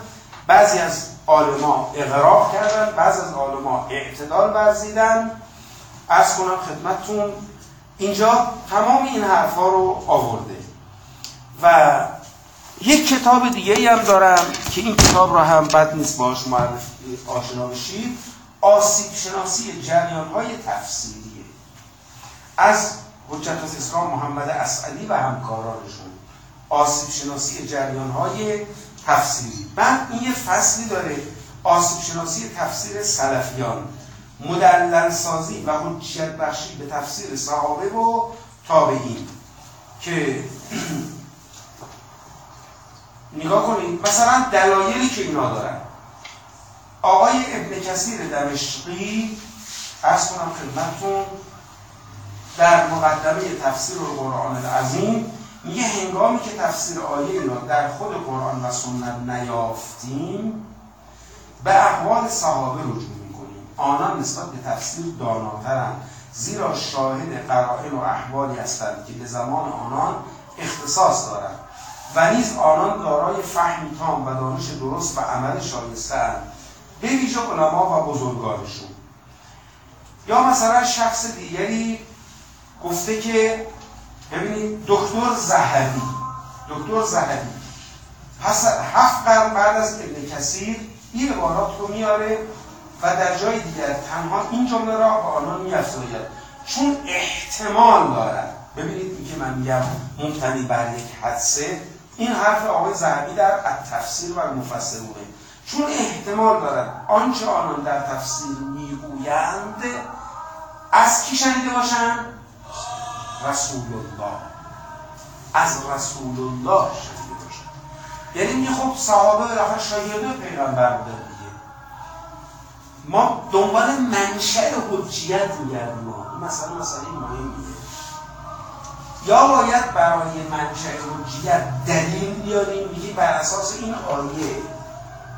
بعضی از عالما اغراق کردند بعضی از عالما اعتدال ورزیدن از کنم خدمتتون اینجا تمام این حرفها رو آورده. و یک کتاب دیگه هم دارم که این کتاب را هم بد نیست باش معرفی آشنا بشید. آسیب شناسی جریان های تفسیریه از حجت اسلام محمد اسعدی و همکارانشون. آسیب شناسی جریان های تفسیری. بعد این یه فصلی داره. آسیب شناسی تفسیر سلفیان. مدلل سازی و حجیت بخشی به تفسیر صحابه و تابعین که نگاه کنید مثلا دلایلی که اینا دارن. آقای ابن کثیر دمشقی از کنم خدمتتون در مقدمه تفسیر قرآن العظیم میگه هنگامی که تفسیر آیه را در خود قرآن و سنت نیافتیم به اقوال صحابه رجوع آنان نسبت به تفسیر داناترند زیرا شاهد قرائن و احوالی هستند که به زمان آنان اختصاص دارند و نیز آنان دارای فهمی تام و دانش درست و عمل شایسته به ویژه علما و بزرگانشون. یا مثلا شخص دیگری گفته که ببینید دکتر زهبی دکتر زهبی پس هفت قرن بعد از ابن کثیر این عبارات رو میاره و در جای دیگر تنها این جمله را به آنان میافزاید. چون احتمال دارد. ببینید این که من میگم ممتنی بر یک حدسه. این حرف آقای زهبی در تفسیر و مفسرونه چون احتمال دارد آنچه آنان در تفسیر می‌گویند از کی شنیده باشند؟ رسول الله از رسول الله شنیده باشند. یعنی خب صحابه بالاخره شاگرد پیغمبر بوده. ما دنبال منشأ حجیت میگردیم. ما مثلا مسئله مهمیه یا باید برای منشأ حجیت دلیل بیاریم. میگه بر اساس این آیه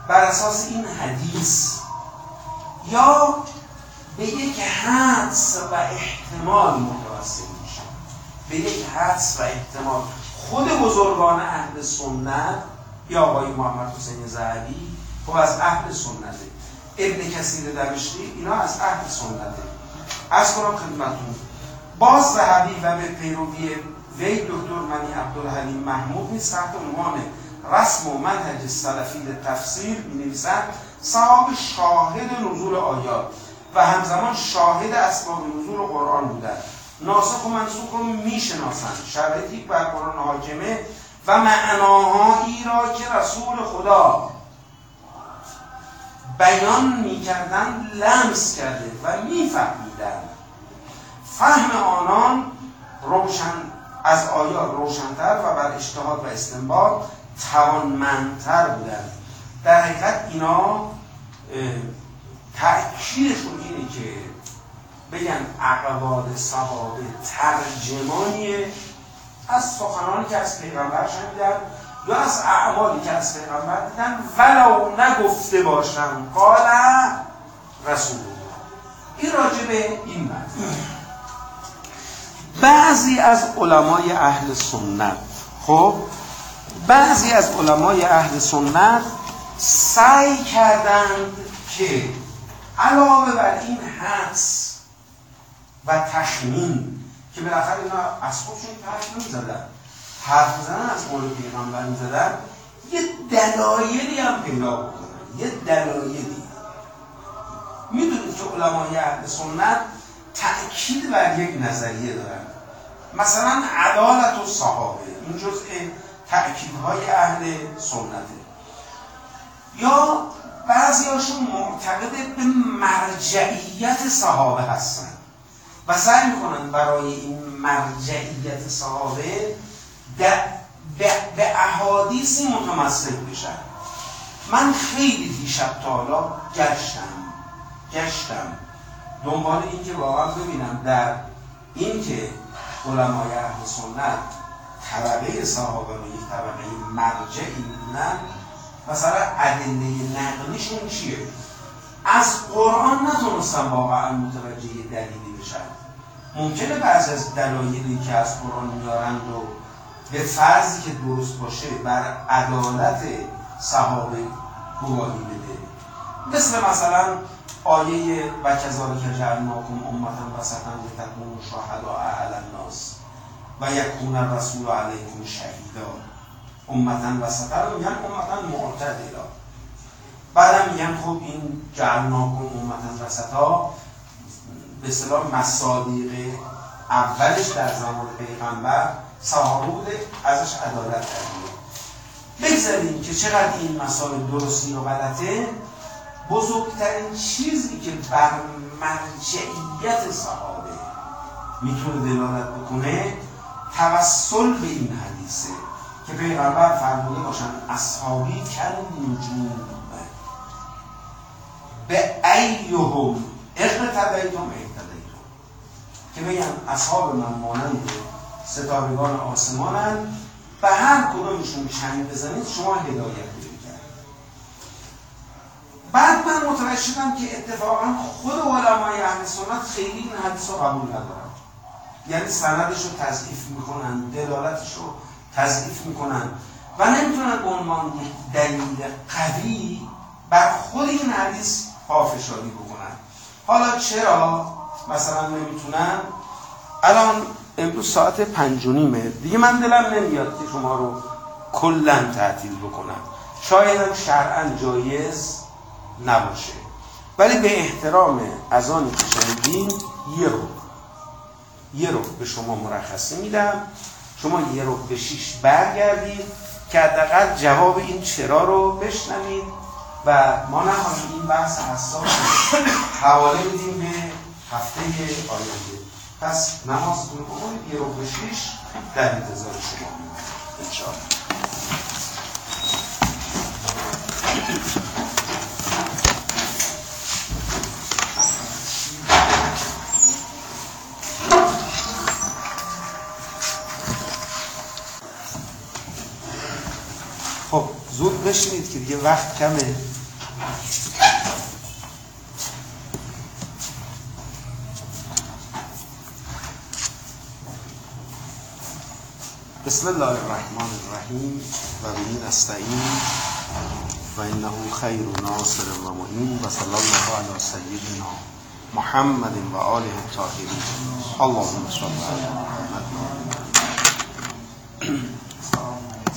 بر اساس این حدیث. یا به یک حدس و احتمال متوسل میشه. به یک حدس و احتمال. خود بزرگان اهل سنت یا آقای محمد حسین زهبی خب از اهل سنته. ابن کثیر دمشقی اینا از اهل سنته. از کنم خدمتون باز زهبی و به پیروی وی دکتر منی عبدالحلیم محمود نیست تحت عنوان رسم و منهج سلفی تفسیر می نویسند صحاب شاهد نزول آیات و همزمان شاهد اسباب نزول قرآن بودند ناسخ و منسوخ رو می‌شناسند. شرایطی بر قرآن حاکمه و معناهایی را که رسول خدا بیان می‌کردن لمس کرده و میفهمیدند فهم آنان روشن از آیات روشنتر و بر اجتهاد و استنباط توانمندتر بودن در حقیقت اینا تأکیدشون اینه که بگن اقوال صحابه ترجمانیه. از سخنانی که از پیغمبر شنیدن یا از اعمالی که از پیغمبر دیدن ولو نگفته باشن قال رسول الله این راجبه این من بعضی از علمای اهل سنت خب بعضی از علمای اهل سنت سعی کردند که علاوه بر این حدس و تخمین که بالاخره اینا از خودشون نمی‌زدن حرف زدن از قول پیغمبر می‌زدن یه دلایلی هم پیدا بکنن یه دلایلی. می‌دونید که علمای اهل سنت تأکید بر یک نظریه دارن. مثلا عدالت و صحابه این جزء تأکیدهای اهل سنته. یا بعضی هاشون معتقد به مرجعیت صحابه هستن و سعی می‌کنن برای این مرجعیت صحابه به احادیثی متمسک بشن. من خیلی دیشب تا حالا گشتم گشتم. دنبال این که واقعا ببینم در این که علمای اهل سنت طبقه صحابه رو یک طبقه مرجعی می‌دونن مثلا ادله نقلیشون چیه؟ از قرآن نتونستم واقعا متوجه دلیلی بشن. ممکنه بعض از دلایلی که از قرآن میارند و به فرضی که درست باشه بر عدالت صحابه گواهی بده. مثل مثلا آیه و کذالک جعلناکم امتا وسطا لتکونوا شهداء علی الناس و یکون الرسول علیکم شهیدا. امتا وسطا رو میگن امتا معتدلا. بعدم میگن خب این جعلناکم امتا وسطا به اصطلاح مصادیق اولش در زمان پیغمبر صحابه بوده ازش عدالت کردیم بگذاریم که چقدر این مسائل درستی و غلطه بزرگترین چیزی که بر مرجعیت صحابه می‌تونه دلالت بکنه توسل به این حدیثه که پیغمبر فرموده باشن اصحابی کل نجوم به ایهم اقتدیتم اقتدیتم که بگن اصحاب من مانند ستارگان آسمانن به هر کدومشون چنگ بزنید شما هدایت پیدا بعد من متوجه شدم که اتفاقا خود علمای اهل سنت خیلی این حدیث رو قبول ندارن. یعنی سندش رو تضعیف می‌کنن دلالتش رو تضعیف می‌کنن و نمی‌تونن به عنوان دلیل قوی بر خود این حدیث پافشاری بکنن. حالا چرا؟ مثلا نمی‌تونن. الان امروز ساعت پنج و نیمه. دیگه من دلم نمیاد که شما رو کلا تعطیل بکنم. شاید هم شرعا جایز نباشه. ولی به احترام از آنی که شنیدین یه رو. یه رو به شما مرخصی میدم. شما یه رو به شیش برگردید که حداقل جواب این چرا رو بشنوید و ما نه این بحث حساس حواله میدیم به هفته آینده. پس نمازتون بکنید یه رو به شیش در انتظار شما. انشاءالله. خب زود بشینید که دیگه وقت کمه. بسم الله الرحمن الرحیم. و به نستعین. و انه خیر ناصر و مهین و صلی الله علی سیدنا محمد و آله الطاهرین. اللهم صل علی محمد.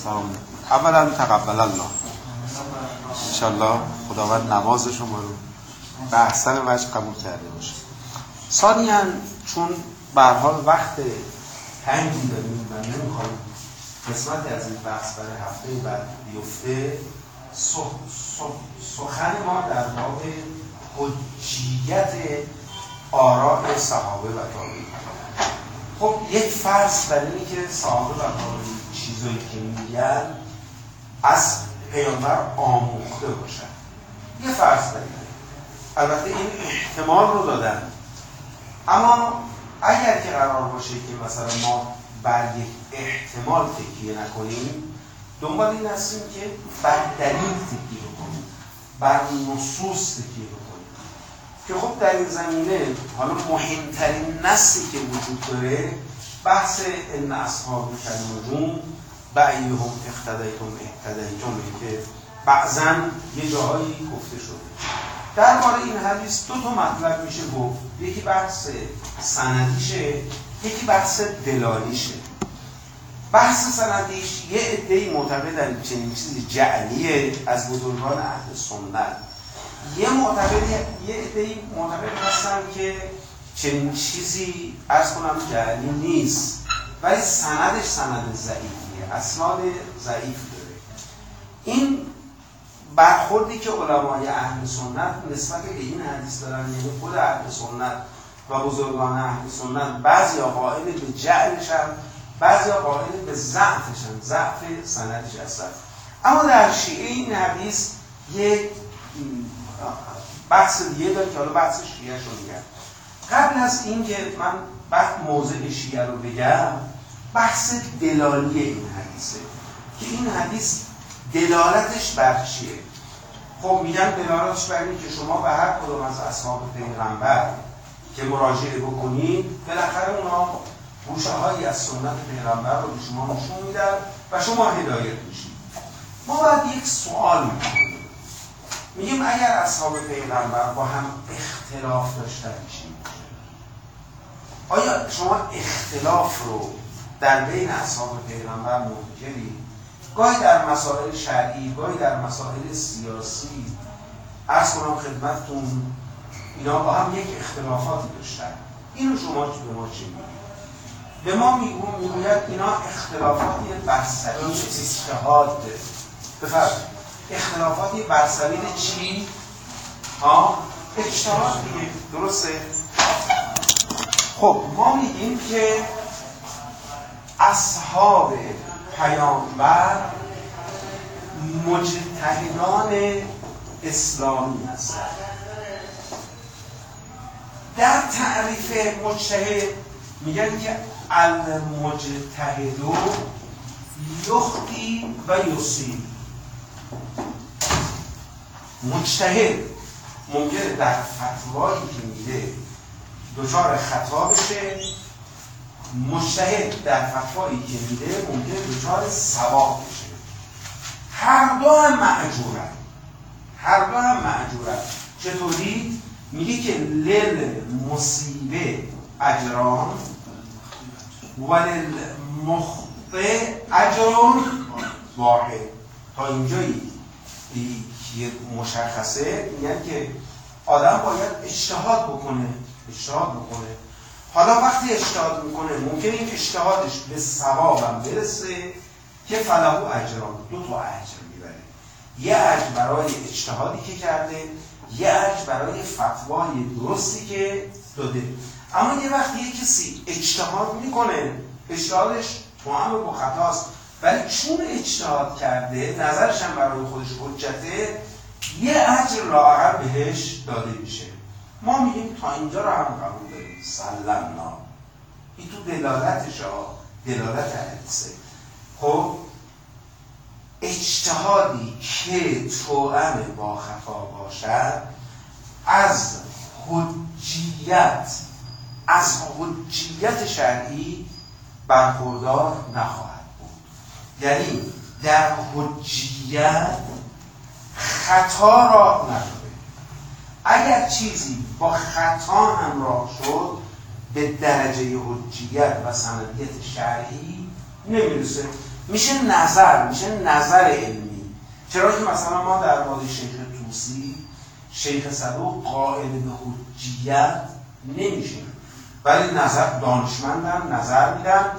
سلام. اولا تقبل الله. انشالله خداوند نماز شما رو به احسن وجه قبول کرده باشه. ثانیا چون به حال وقت تنگی داریم و نمی‌خوایم قسمت از این بحث برای هفته بعد بیفته. سخن ما در باب حجیت آراء صحابه و تابعین. خب یک فرض بر اینه که صحابه و تابعین چیزایی که میگن از پیامبر آموخته باشن. یه فرض بر البته این احتمال رو دادن. اما اگر که قرار باشه که مثلا ما بر یک احتمال تکیه نکنیم دنبال این هستیم که بر دلیل تکیه بکنیم بر نصوص تکیه بکنیم. که خب در این زمینه حالا مهمترین نصی که وجود داره بحث ان اصحاب کلمجون بعیهم اقتدیتم اقتدیتم که بعضا یه جاهایی گفته شده. درباره این حدیث دو تا مطلب میشه گفت. یکی بحث سندیشه یکی بحث دلالیشه. بحث سندیش یه عده‌ای معتقدن چنین چیزی جعلیه از بزرگان اهل سنت. یه معتقد یه عده‌ای معتقد هستن که چنین چیزی از کنم جعلی نیست. ولی سندش سند ضعیفیه. اسناد ضعیف داره. این برخوردی که علمای اهل سنت نسبت به این حدیث دارن یعنی خود اهل سنت و بزرگان اهل سنت بعضی قائل به جعلشن بعضی قائل به ضعفشن ضعف سندش هستن اما در شیعه این حدیث یک بحث دیگه داره که حالا بحث شیعه شو میگن قبل از اینکه من بعد موضع شیعه رو بگم بحث دلالی این حدیثه. که این حدیث دلالتش بر خب میگن دلالتش بر که شما به هر کدوم از اصحاب پیغمبر که مراجعه بکنید بالاخره اونا گوشه هایی از سنت پیغمبر رو به شما نشون میدن و شما هدایت میشید. ما باید یک سوال می‌کنیم. میگیم اگر اصحاب پیغمبر با هم اختلاف داشته باشیم آیا شما اختلاف رو در بین اصحاب پیغمبر منکرید گاهی در مسائل شرعی گاهی در مسائل سیاسی. ارز کنم خدمتتون اینا با هم یک اختلافاتی داشتن. اینو شما به ما چی میگید؟ به ما می‌گوید اینا اختلافاتی بر سبیل اجتهاد بفرمایید. اختلافاتی بر سبیل چی؟ ها؟ اجتهاد دیگه. درسته؟ خب ما میگیم که اصحاب پیامبر مجتهدان اسلامی هستند. در تعریف مجتهد میگن که المجتهدو یختی و یصیب. مجتهد ممکنه در فتوایی که میده دچار خطا بشه. مجتهد در فتوایی که میده ممکنه دچار ثواب بشه. هر دو هم معجورن هر دو هم معجورن چطوری؟ میگه که لل مصیبه اجران ولل مخطه اجران واحد. تا اینجایی یه مشخصه. میگن که آدم باید اجتهاد بکنه. اجتهاد بکنه. حالا وقتی اجتهاد می‌کنه ممکن این اجتهادش به ثوابم برسه که فلهو اجران. دو تا اجر می‌بره. یه اجر برای اجتهادی که کرده یه اجر برای فتوای درستی که داده. اما یه وقتی یه کسی اجتهاد می‌کنه اجتهادش هم با خطاست. ولی چون اجتهاد کرده نظرش هم برای خودش حجته یه اجر لاغر بهش داده میشه. ما میگیم تا اینجا رو هم قبول داریم. سلمنا. این تو دلالتش ها دلالت حدیثه خب اجتهادی که توأم با خطا باشد از حجیت از حجیت شرعی برخوردار نخواهد بود. یعنی در حجیت خطا را نداره. اگر چیزی با خطا همراه شد به درجه حجیت و سندیت شرعی نمی‌رسه. میشه نظر میشه نظر علمی. چرا که مثلا ما در مورد شیخ توسی شیخ صدوق قائل به حجیت نمیشه ولی نظر دانشمندن نظر میدن.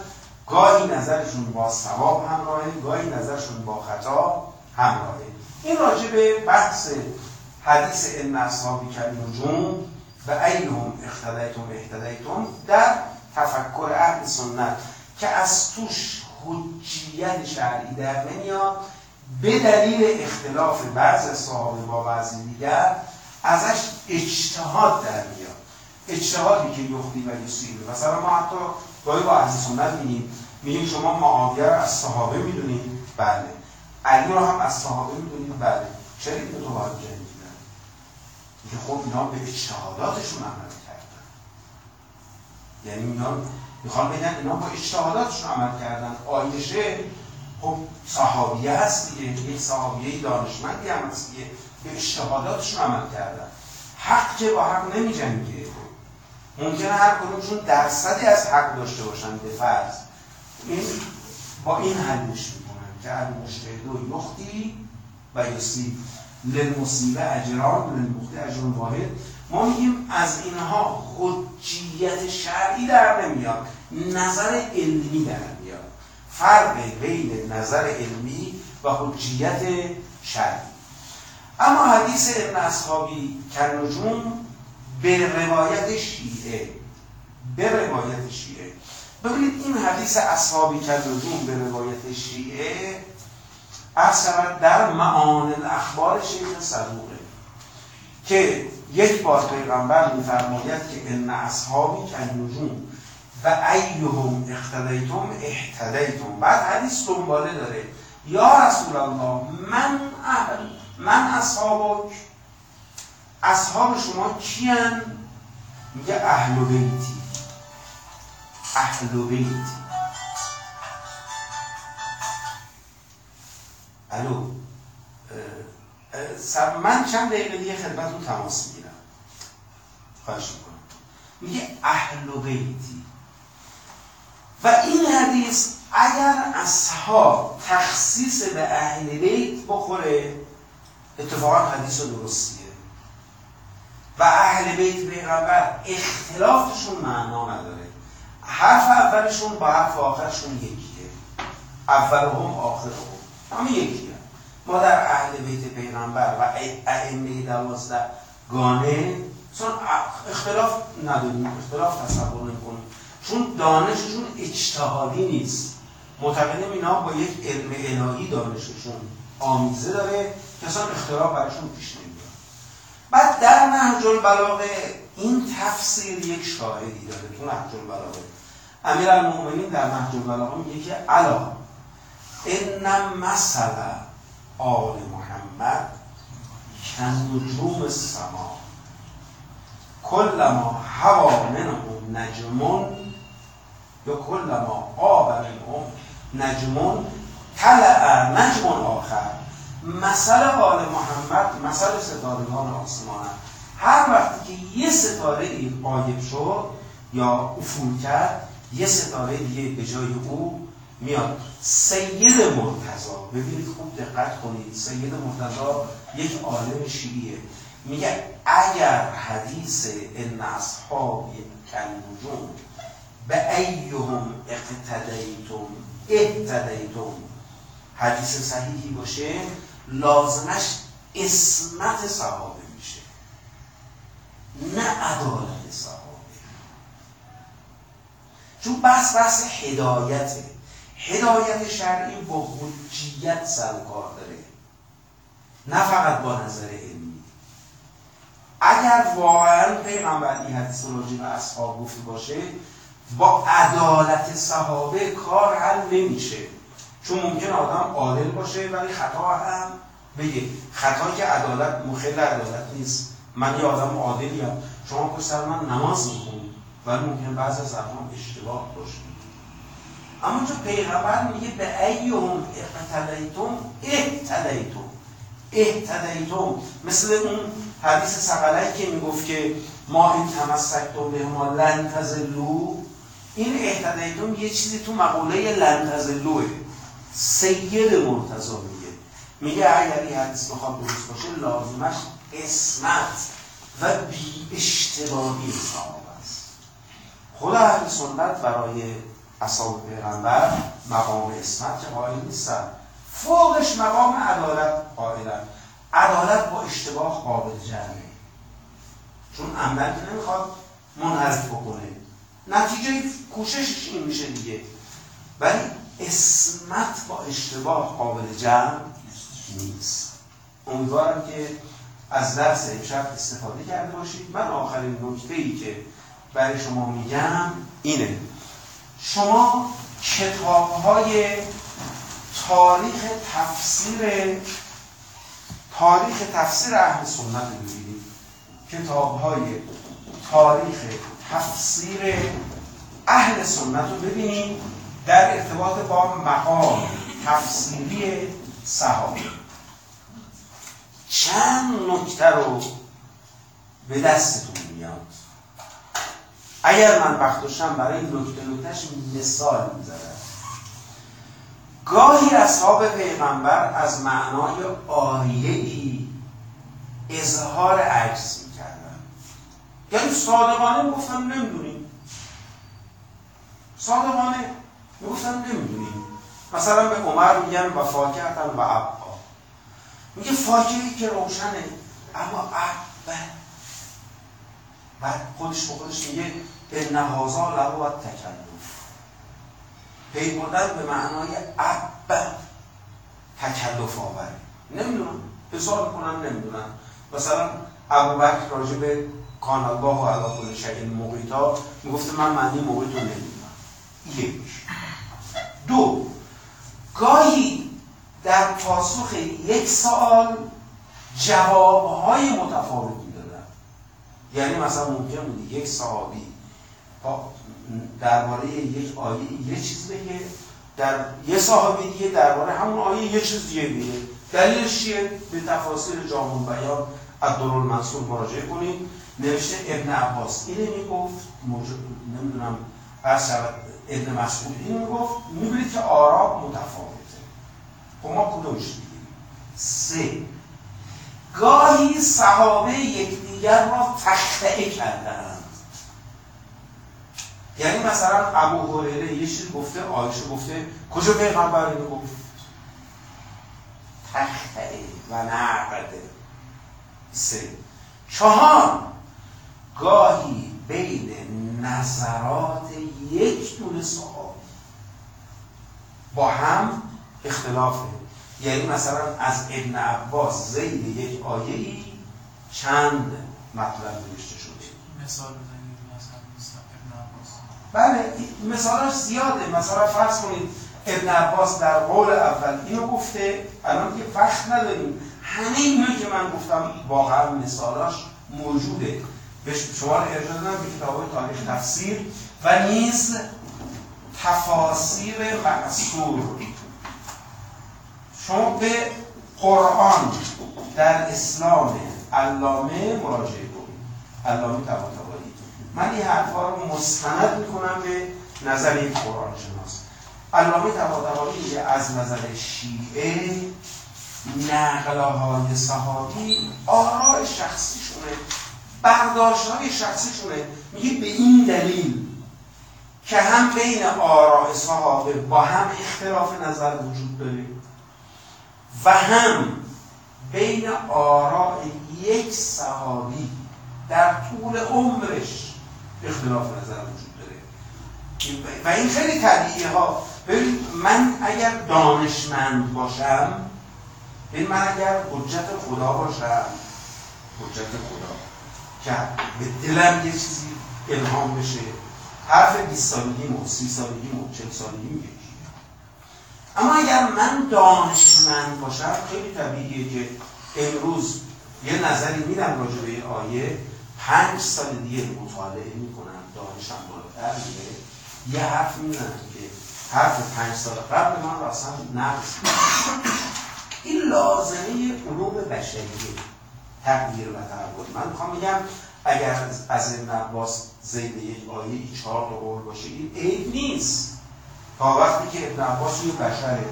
گاهی نظرشون با ثواب همراهه گاهی نظرشون با خطا همراهه. این راجع به بحث حدیث ان اصحابی جون و اینهم اختدیتم اهتدیتم در تفکر اهل سنت که از توش حجیت شرعی در نمیاد. به دلیل اختلاف بعض صحابه با بعضی دیگر ازش اجتهاد در میاد. اجتهادی که یختی و یسیره مثلا ما حتی گاهی با اهل سنت میگیم میگیم شما معاویه رو از صحابه می‌دونید؟ بله. علی رو هم از صحابه می‌دونید؟ بله. چرا این دو باید جنگیدن میگه خب اینا به اجتهاداتشون عمل کردن. یعنی اینا می‌خوام بگن اینا با اجتهاداتشون عمل کردن. آیشه خب صحابیه هست دیگه. یک صحابیه دانشمندی هم هست دیگه. به اشتهاداتشون عمل کردن. حق که با حق نمی جنگه ممکنه هر کدومشون درصدی از حق داشته باشن به فرض. این با این حلش می‌کنن که المجتهد یختی و یصیب للمصیبه اجران للمختی اجران واحد. ما میگیم از اینها حجیت شرعی در نمیاد نظر علمی در میاد. فرق بین نظر علمی و حجیت شرعی. اما حدیث ابن اصحابی کنجون به روایت شیعه. به روایت شیعه. ببینید این حدیث اصحابی کنجون به روایت شیعه از در معان الاخبار شیخ صدوقه که یک بار پیغمبر میفرماید که ان اصحابی کنجون و ایهم اقتدیتم احتدیتم. بعد حدیث دنباله داره. یا رسول الله من اهل من اصحابک. اصحاب شما کیان؟ میگه اهل بیتی اهل بیتی الو من چند دقیقه دیگه خدمتتون تماس می‌گیرم. خواهش می‌کنم. میگه اهل بیتی و این حدیث اگر اصحاب تخصیص به اهل بیت بخوره اتفاقا حدیث درستیه و اهل بیت پیغمبر اختلافشون معنا نداره. حرف اولشون با حرف آخرشون یکیه. اولهم آخرهم. همه یکیه. ما در اهل بیت پیغمبر و ائمه دوازده گانه چون اختلاف نداریم اختلاف تصور نکنیم چون دانششون اجتهادی نیست. معتقدیم اینا با یک علم الهی دانششون آمیزه داره. اصلا اختلاف براشون پیش نمیاد بعد در نهج البلاغه این تفسیر یک شاهدی داره تو نهج البلاغه. امیر المؤمنین در نهج البلاغه میگه که علا ان مثل آل محمد کنجوم السما. کلما هوا منهم نجمون یا کلما آب منهم نجمون طلع نجم آخر. مثل آل محمد مثل ستارگان آسمان هر وقتی که یه ستاره ای قایب شد یا افول کرد یه ستاره دیگه به جای او میاد. سید مرتضا ببینید خوب دقت کنید. سید مرتضا یک عالم شیعیه. میگه اگر حدیث ان اصحاب کنجون به ایهم اقتدیتم اقتدیتم حدیث صحیحی باشه لازمش اسمت صحابه میشه. نه عدالت صحابه چون بس بس هدایته. هدایت شرعی با حجیت سرکار داره. نه فقط با نظر علمی. اگر واقعا پیغمبر این حدیث راجع به اصحاب گفته باشه با عدالت صحابه کار حل نمیشه. چون ممکن آدم عادل باشه ولی خطا هم بگه. خطا که عدالت مخل عدالت نیست. من یه آدم عادلی هم شما پشت من نماز می‌خونید. ولی ممکن بعض از حرفام اشتباه باشه. اما چون پیغمبر میگه به ایهم اقتدیتم اهتدیتم. اهتدیتم. مثل اون حدیث سقلک که می‌گفت که ما این تمسکتم به ما لن تزلو. این اهتدیتم یه چیزی تو مقوله لن تزلوه. سید مرتضا میگه. میگه اگر این حدیث بخواد درست باشه لازمش اسمت و بی اشتباهی صحابه است. خود اهل سنت برای اصحاب پیغمبر مقام اسمت که قائل نیستن. فوقش مقام عدالت قائلن. عدالت با اشتباه قابل جمعه. چون عمل که نمی‌خواد منحرف بکنه. نتیجه کوششش این میشه دیگه. ولی اسمت با اشتباه قابل جمع نیست. امیدوارم که از درس امشب استفاده کرده باشید. من آخرین نکته ای که برای شما میگم اینه. شما کتاب های تاریخ تفسیر تاریخ تفسیر اهل سنت ببینید کتاب های تاریخ تفسیر اهل سنت رو ببینید. در ارتباط با مقام تفسیری صحابه. چند نکته رو به دستتون میاد؟ اگر من وقت داشتم برای این نکته نکتهش مثال می‌زدم. گاهی اصحاب پیغمبر از معنای آیهی اظهار عجز می‌کردن یعنی صادقانه گفتم نمی‌دونیم صادقانه می‌گفتن نمی‌دونیم مثلا به عمر میگن و فاکهتن و عبا. میگه فاکهی که روشنه اما عبا. بعد خودش به خودش میگه به نهازا لهو و تکلف پی بردن به معنای عبا تکلف آوره. نمی‌دونم. حساب کنم نمی‌دونم. مثلا ابو بکر راجع به کان الله و علا کل شیء مقیتا می‌گفته من معنی مقیت رو نمی‌دونم. یک دو. گاهی در پاسخ یک سوال جوابهای متفاوتی دادن. یعنی مثلا ممکن بود یک صحابی درباره یک آیه یه چیز بگه در یه صحابی دیگه درباره همون آیه یه چیز دیگه بگه. دلیلش چیه؟ به تفاصیل جامون بیان از منصور مراجعه کنید. نوشته ابن عباس. اینه می‌گفت نمی‌دونم از ابن مسعود اینو می‌گفت می‌بینید که آراب متفاوته. خب ما کدومش دیگه سه. گاهی صحابه یکدیگر را تخته کردند یعنی مثلا ابو هریره یه چیز گفته آیشه گفته کجا پیغمبر اینو گفت؟ تخته و نقده. سه. چهار. گاهی بین نظرات یک دونه صحابی با هم اختلافه. یعنی مثلا از ابن عباس زید یک آیه ای چند مطلب نوشته شده؟ مثال بزنید مثلا ابن عباس. بله مثالاش زیاده. مثلا فرض کنید ابن عباس در قول اول اینو گفته الان که وقت نداریم. همه اینو که من گفتم واقعا مثالاش موجوده. به شما ارجاع دادم به کتاب تاریخ تفسیر. و نیز تفاسیر معصور شما به قرآن در اسلام علامه مراجعه کنید. علامه طباطبایی من این حرفا رو مستند می‌کنم به نظر یک قرآن شناس. علامه طباطبایی از نظر شیعه نقله های صحابی آراء شخصیشونه برداشت های شخصیشونه. میگه به این دلیل که هم بین آراء صحابه با هم اختلاف نظر وجود داره و هم بین آراء یک صحابی در طول عمرش اختلاف نظر وجود داره. و این خیلی طبیعیه ها. ببین من اگر دانشمند باشم این من اگر حجت خدا باشم حجت خدا که به دلم یه چیزی الهام بشه. حرف 20 سالگیمو 30 سالگیمو 40 سالگیمو یکی اما اگر من دانشمند باشم خیلی طبیعیه که امروز یه نظری میدم راجع به آیه. پنج سال دیگه مطالعه می‌کنم دانشم بالاتر میره. یه حرف می‌زنم که حرف پنج سال قبل من رو اصلا نقص این لازمه علوم بشریه. تغییر و تحول. من می‌خوام بگم اگر از این عباس زید یک آیه چهار تا قول باشه این عیب نیست. تا وقتی که ابن عباس یه بشره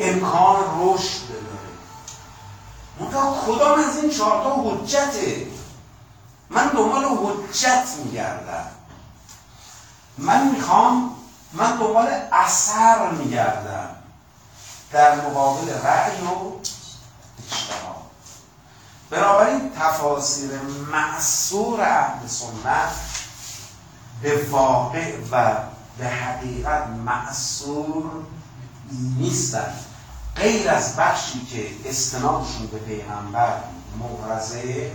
امکان رشد داره. منتها کدام از این چهار تا حجته؟ من دنبال حجت میگردم. من می‌خوام من دنبال اثر میگردم. در مقابل رأی و اجتماع. بنابراین تفاسیر معصور اهل سنت به واقع و به حقیقت معصور نیستن. غیر از بخشی که استنادشون به پیغمبر مغرزه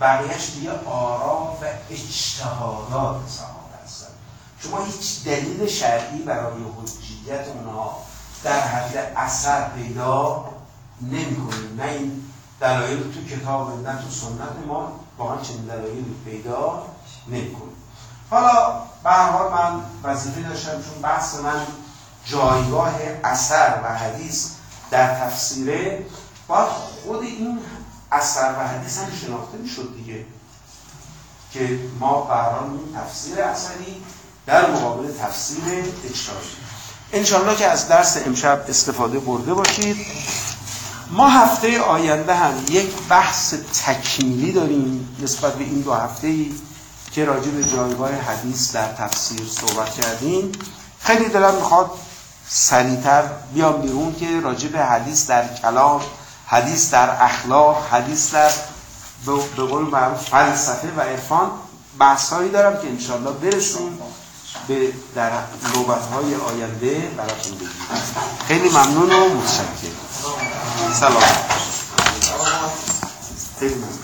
بقیهش دیگه آرا و اجتهادات صحابه هستن. شما هیچ دلیل شرعی برای حجیت اونها در حد اثر پیدا نمی کنید نه این دلایل تو کتاب نه تو سنت ما واقعا چنین دلایل پیدا نمی کنید حالا به حال من وظیفه داشتم چون بحث من جایگاه اثر و حدیث در تفسیره باید خود این اثر و حدیث هم شناخته می‌شد دیگه. که ما بران این تفسیر اثری در مقابل تفسیر اجتماعی انشالله که از درس امشب استفاده برده باشید. ما هفته آینده هم یک بحث تکمیلی داریم نسبت به این دو هفته ای که راجع به جایگاه حدیث در تفسیر صحبت کردیم. خیلی دلم می‌خواد سریعتر بیام بیرون که راجع به حدیث در کلام حدیث در اخلاق حدیث در به قول معروف فلسفه و عرفان بحثهایی دارم که انشالله برسیم. به در نوبت های آینده براتون بگیم. خیلی ممنون و متشکرم. سلام. خیلی ممنون.